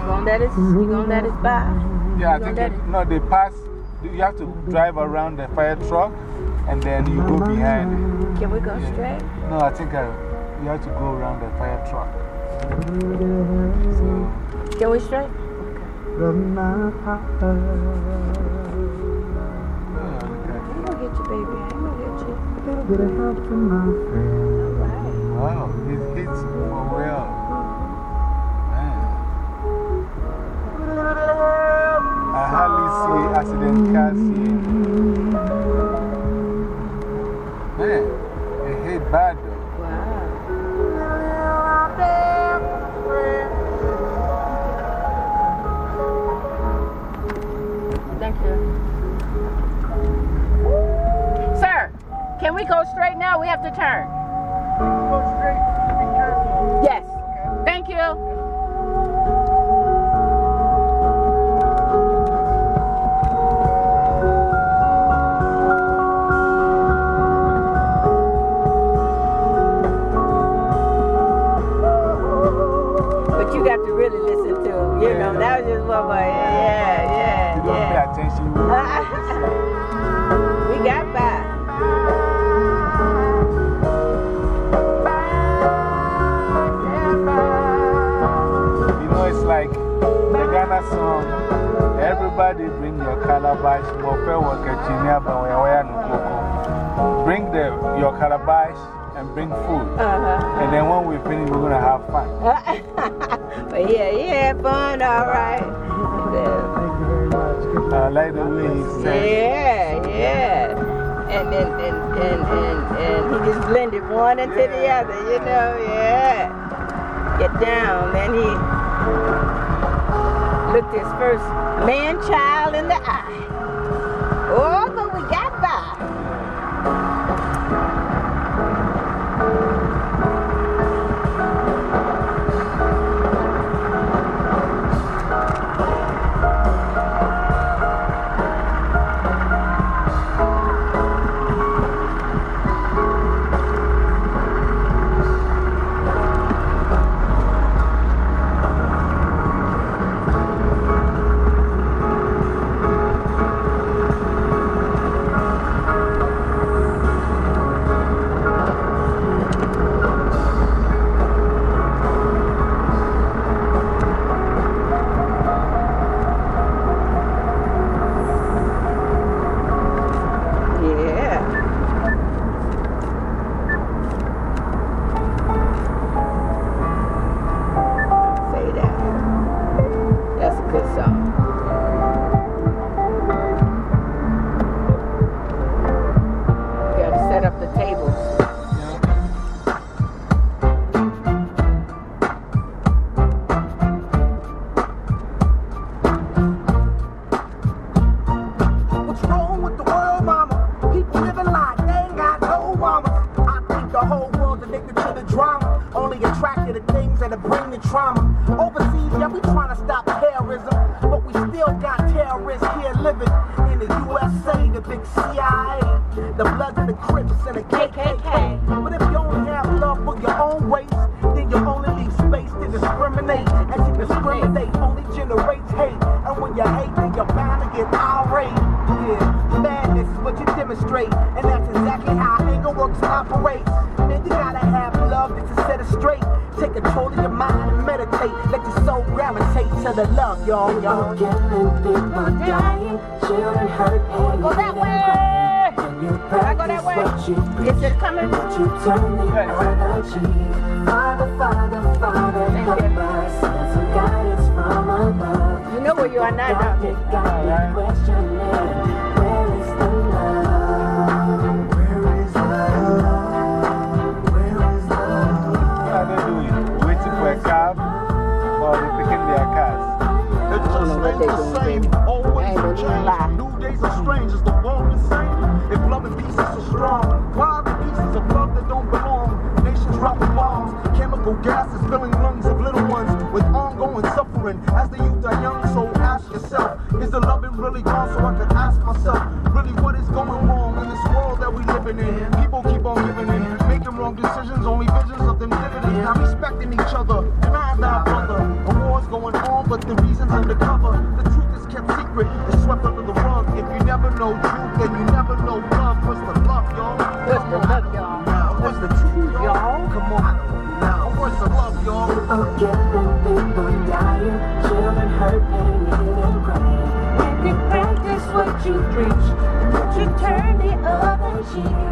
gonna let us, you gonna let us by? Yeah, I think it, no, they pass. You have to drive around the fire truck and then you go behind it. Can we go straight? No, I think uh, you have to go around the fire truck. Can we straight? From my papa. I'm gonna get you, baby. I'm gonna get you. A little bit of help from my friend. Into the other, you know, yeah. Get down. Then he looked his first man child in the eye. Secret, it's swept under the rug. If you never know truth, then you never know love. What's the love, y'all? What's the love, y'all? What's the truth, y'all? Come on. Now, what's the love, y'all? People killing, people dying, children hurt, pain, and crying. When you practice what you preach, but you turn the other cheek.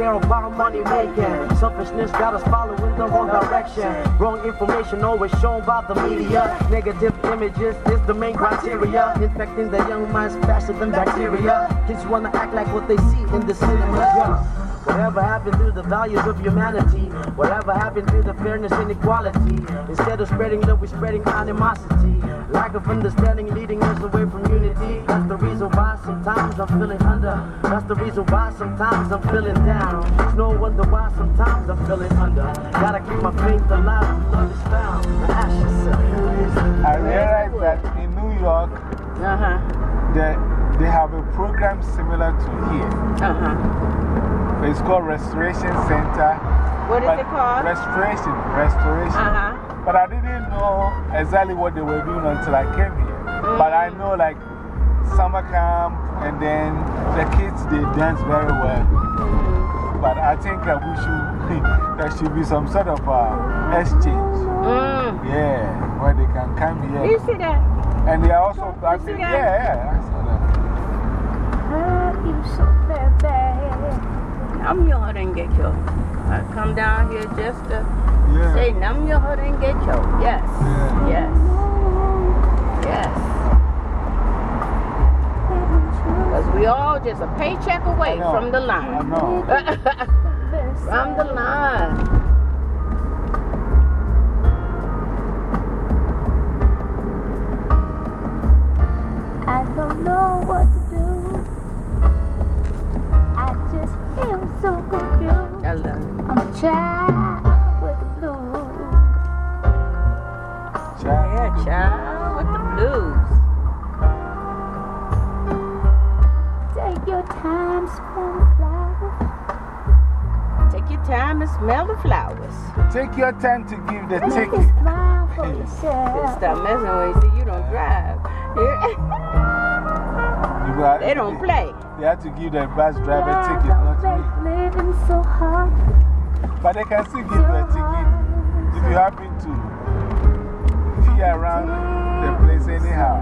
Care about money making Selfishness got us following the wrong direction Wrong information always shown by the media Negative images is the main criteria Infecting the young minds faster than bacteria Kids wanna act like what they see in the cinema. yeah. Whatever happened to the values of humanity? Whatever happened to the fairness and equality? Instead of spreading love, we're spreading animosity. Lack of understanding leading us away from unity. That's the reason why sometimes I'm feeling under. The reason why sometimes I'm feeling down. It's no wonder why sometimes I'm feeling under. Gotta keep my faith alive. Love is found. Ask yourself. I realized that in New York, Uh-huh. they, they have a program similar to here. Uh-huh. It's called Restoration Center. What is it called? Restoration. Restoration. Uh-huh. But I didn't know exactly what they were doing until I came here. But I know like summer camp and then the kids, they dance very well. Mm-hmm. But I think that we should, there should be some sort of uh, exchange. Mm. Yeah, where they can come here. You see that? And they are also, I think, that? yeah, yeah, I saw that. Love you so very bad. Numb your heart get your. I come down here just to say, numb your heart and get your. Yes. Yes. Yes. We all just a paycheck away from the line. from the line. Your time to give the Make ticket. a smile for. Stop messing with you. See, you don't drive. You got- They don't play. They have to give the bus driver a ticket, not me. Living so hard. But they can still give you a ticket if you happen to be around the place anyhow.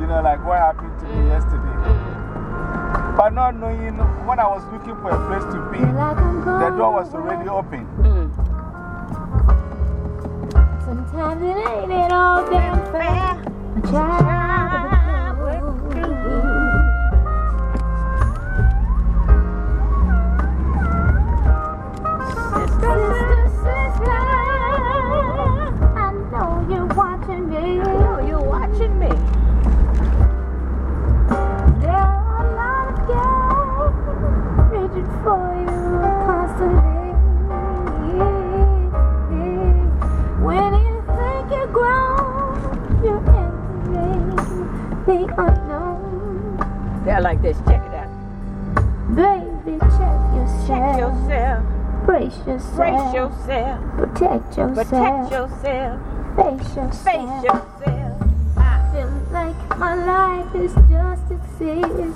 You know, like what happened to me mm. yesterday. Mm. But not knowing when I was looking for a place to be, the door was already open. Sometimes it ain't at all damn fair. I try yourself. Protect yourself. Protect yourself. Face yourself. Face yourself. Ah. I feel like my life is just existing.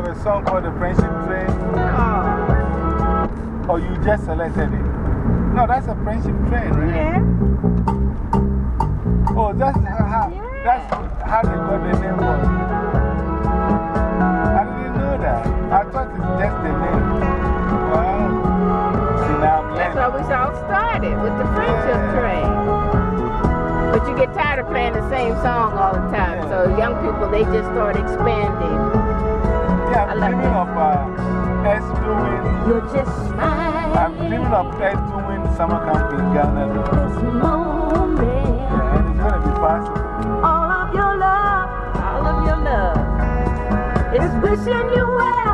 Have a song called The Friendship Train? Oh, you just selected it. No, that's a friendship train, right? Yeah. Oh, that's how, that's how they got the name was. I didn't know that. I thought it's just the name. Wow. See, now I'm That's how we all started with the friendship train. But you get tired of playing the same song all the time. So young people, they just start expanding. Yeah, I'm dreaming of uh, us doing. You're just mine. I'm dreaming of us doing summer camp in Ghana. though. Moment. Yeah, and it's going to be possible. All of your love. All of your love. It's wishing you well.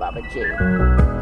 Baba G.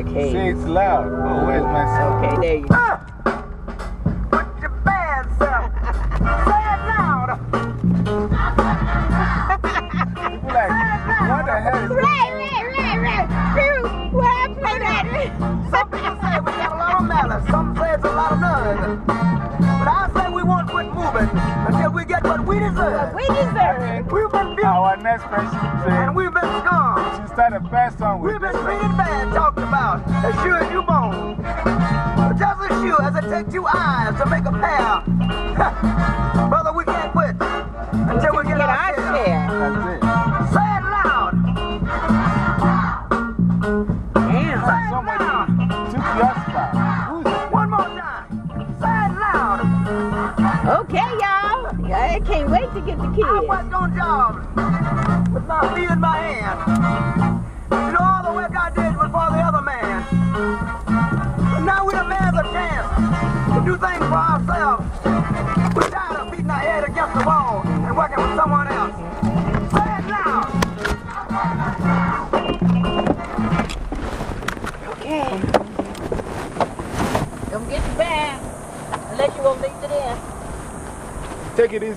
Isaac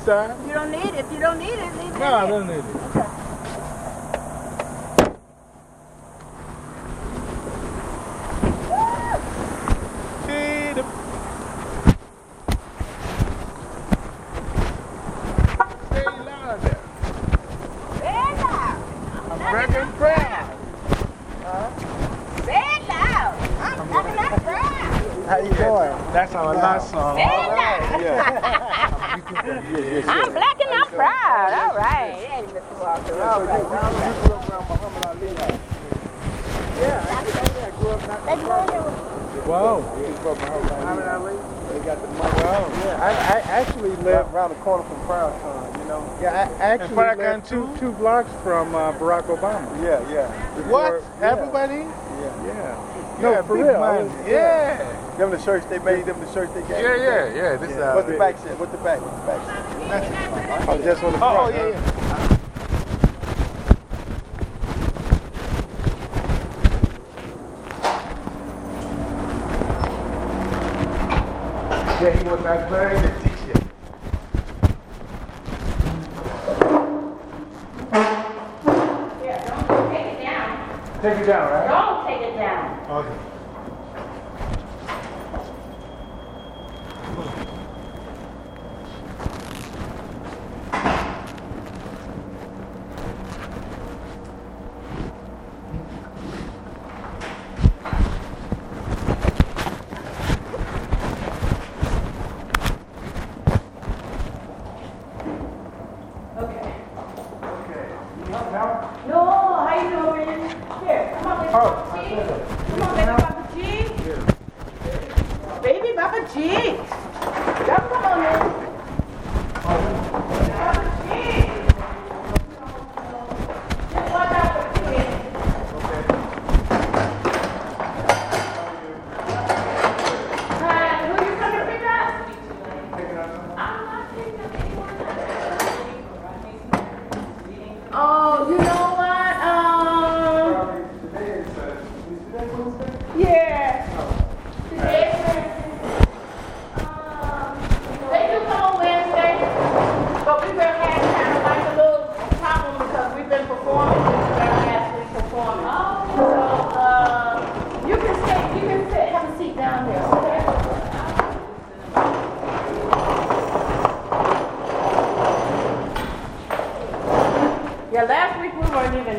You don't need it. If you don't need it, leave no, it. No, I don't need it. shirts they made them, the shirts they gave yeah, them. Yeah, yeah. This, yeah. Uh, what the back said? What's the back? What's the back said? oh, just on the front. Oh, yeah, yeah.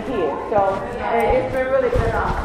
So eh, it's been really good. Uh,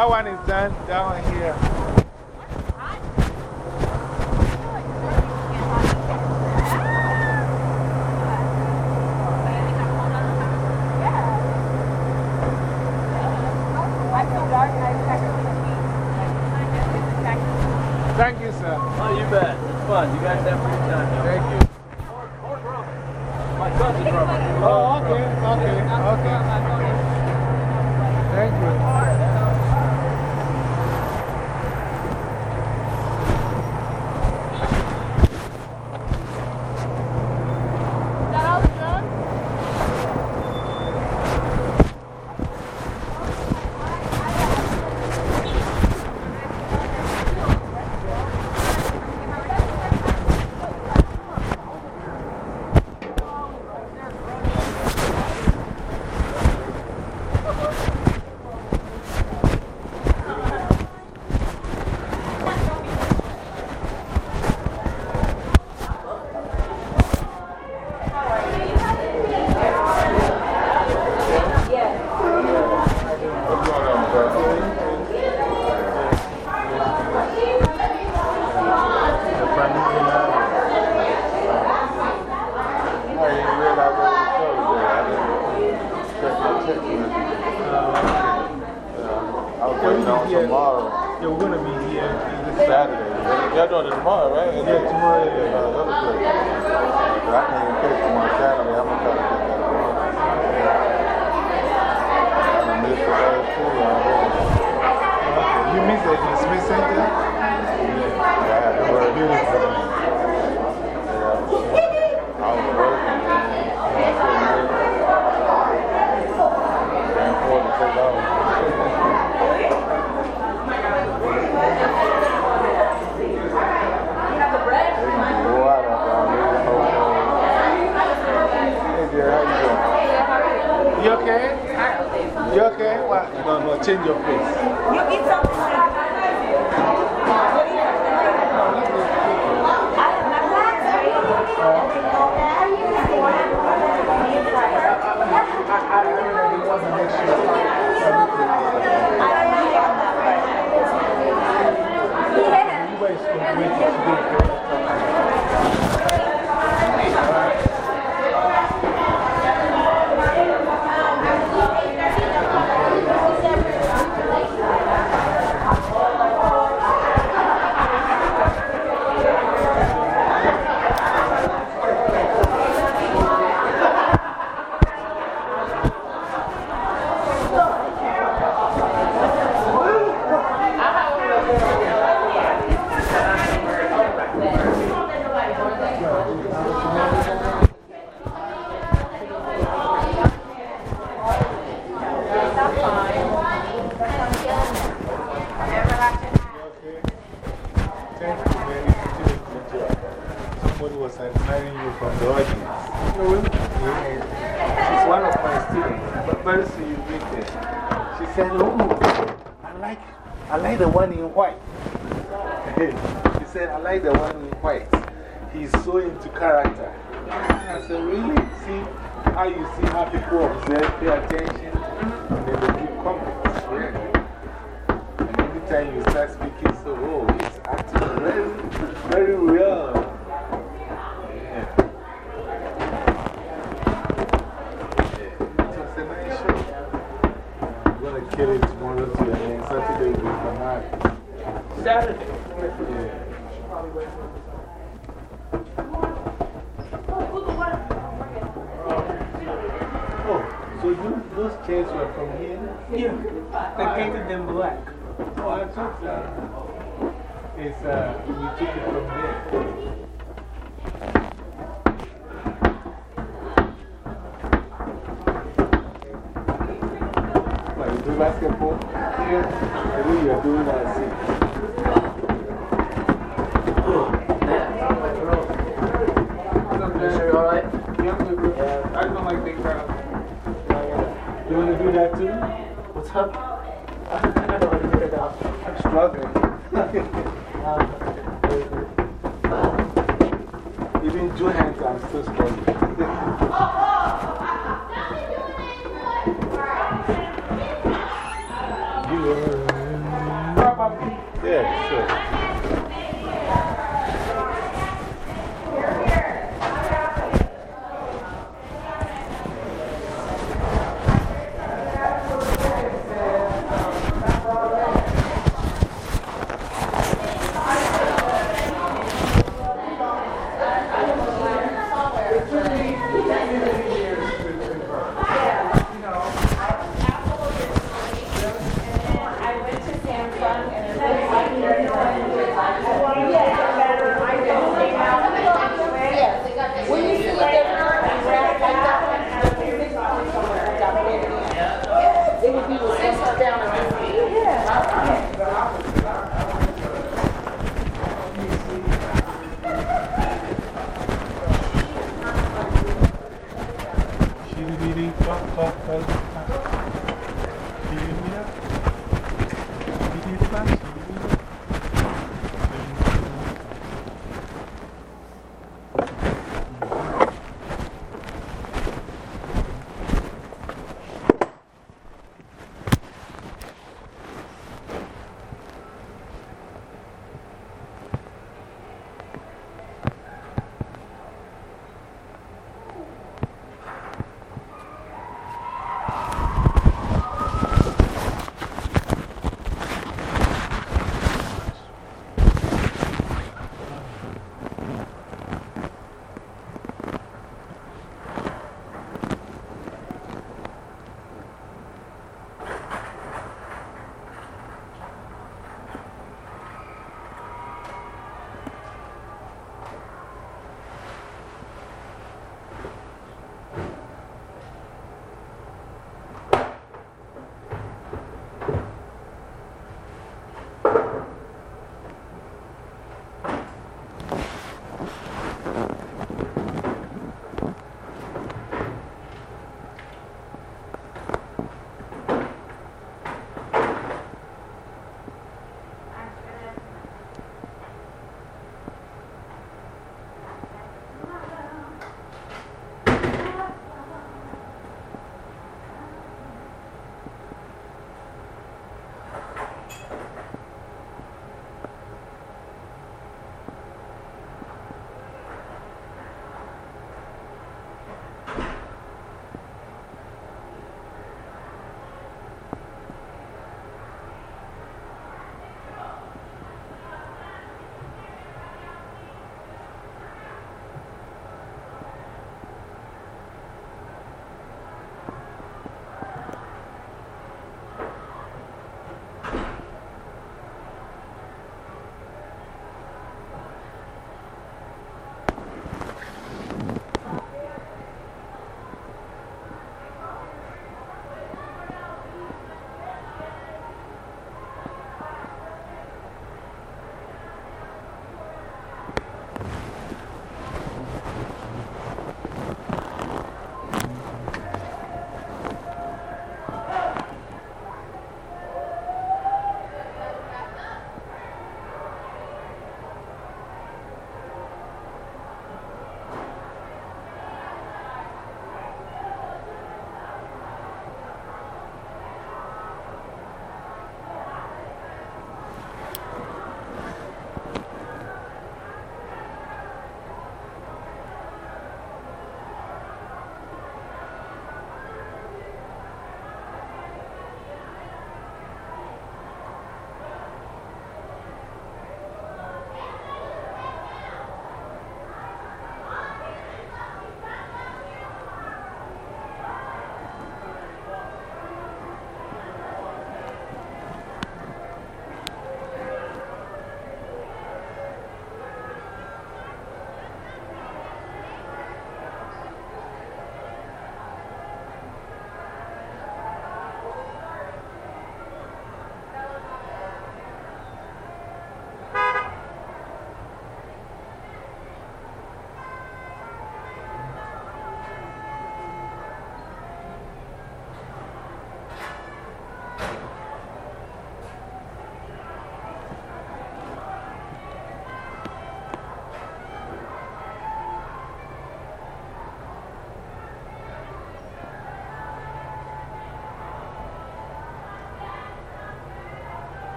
that one is done. One here. Even two hands, I'm still struggling. Uh, yeah,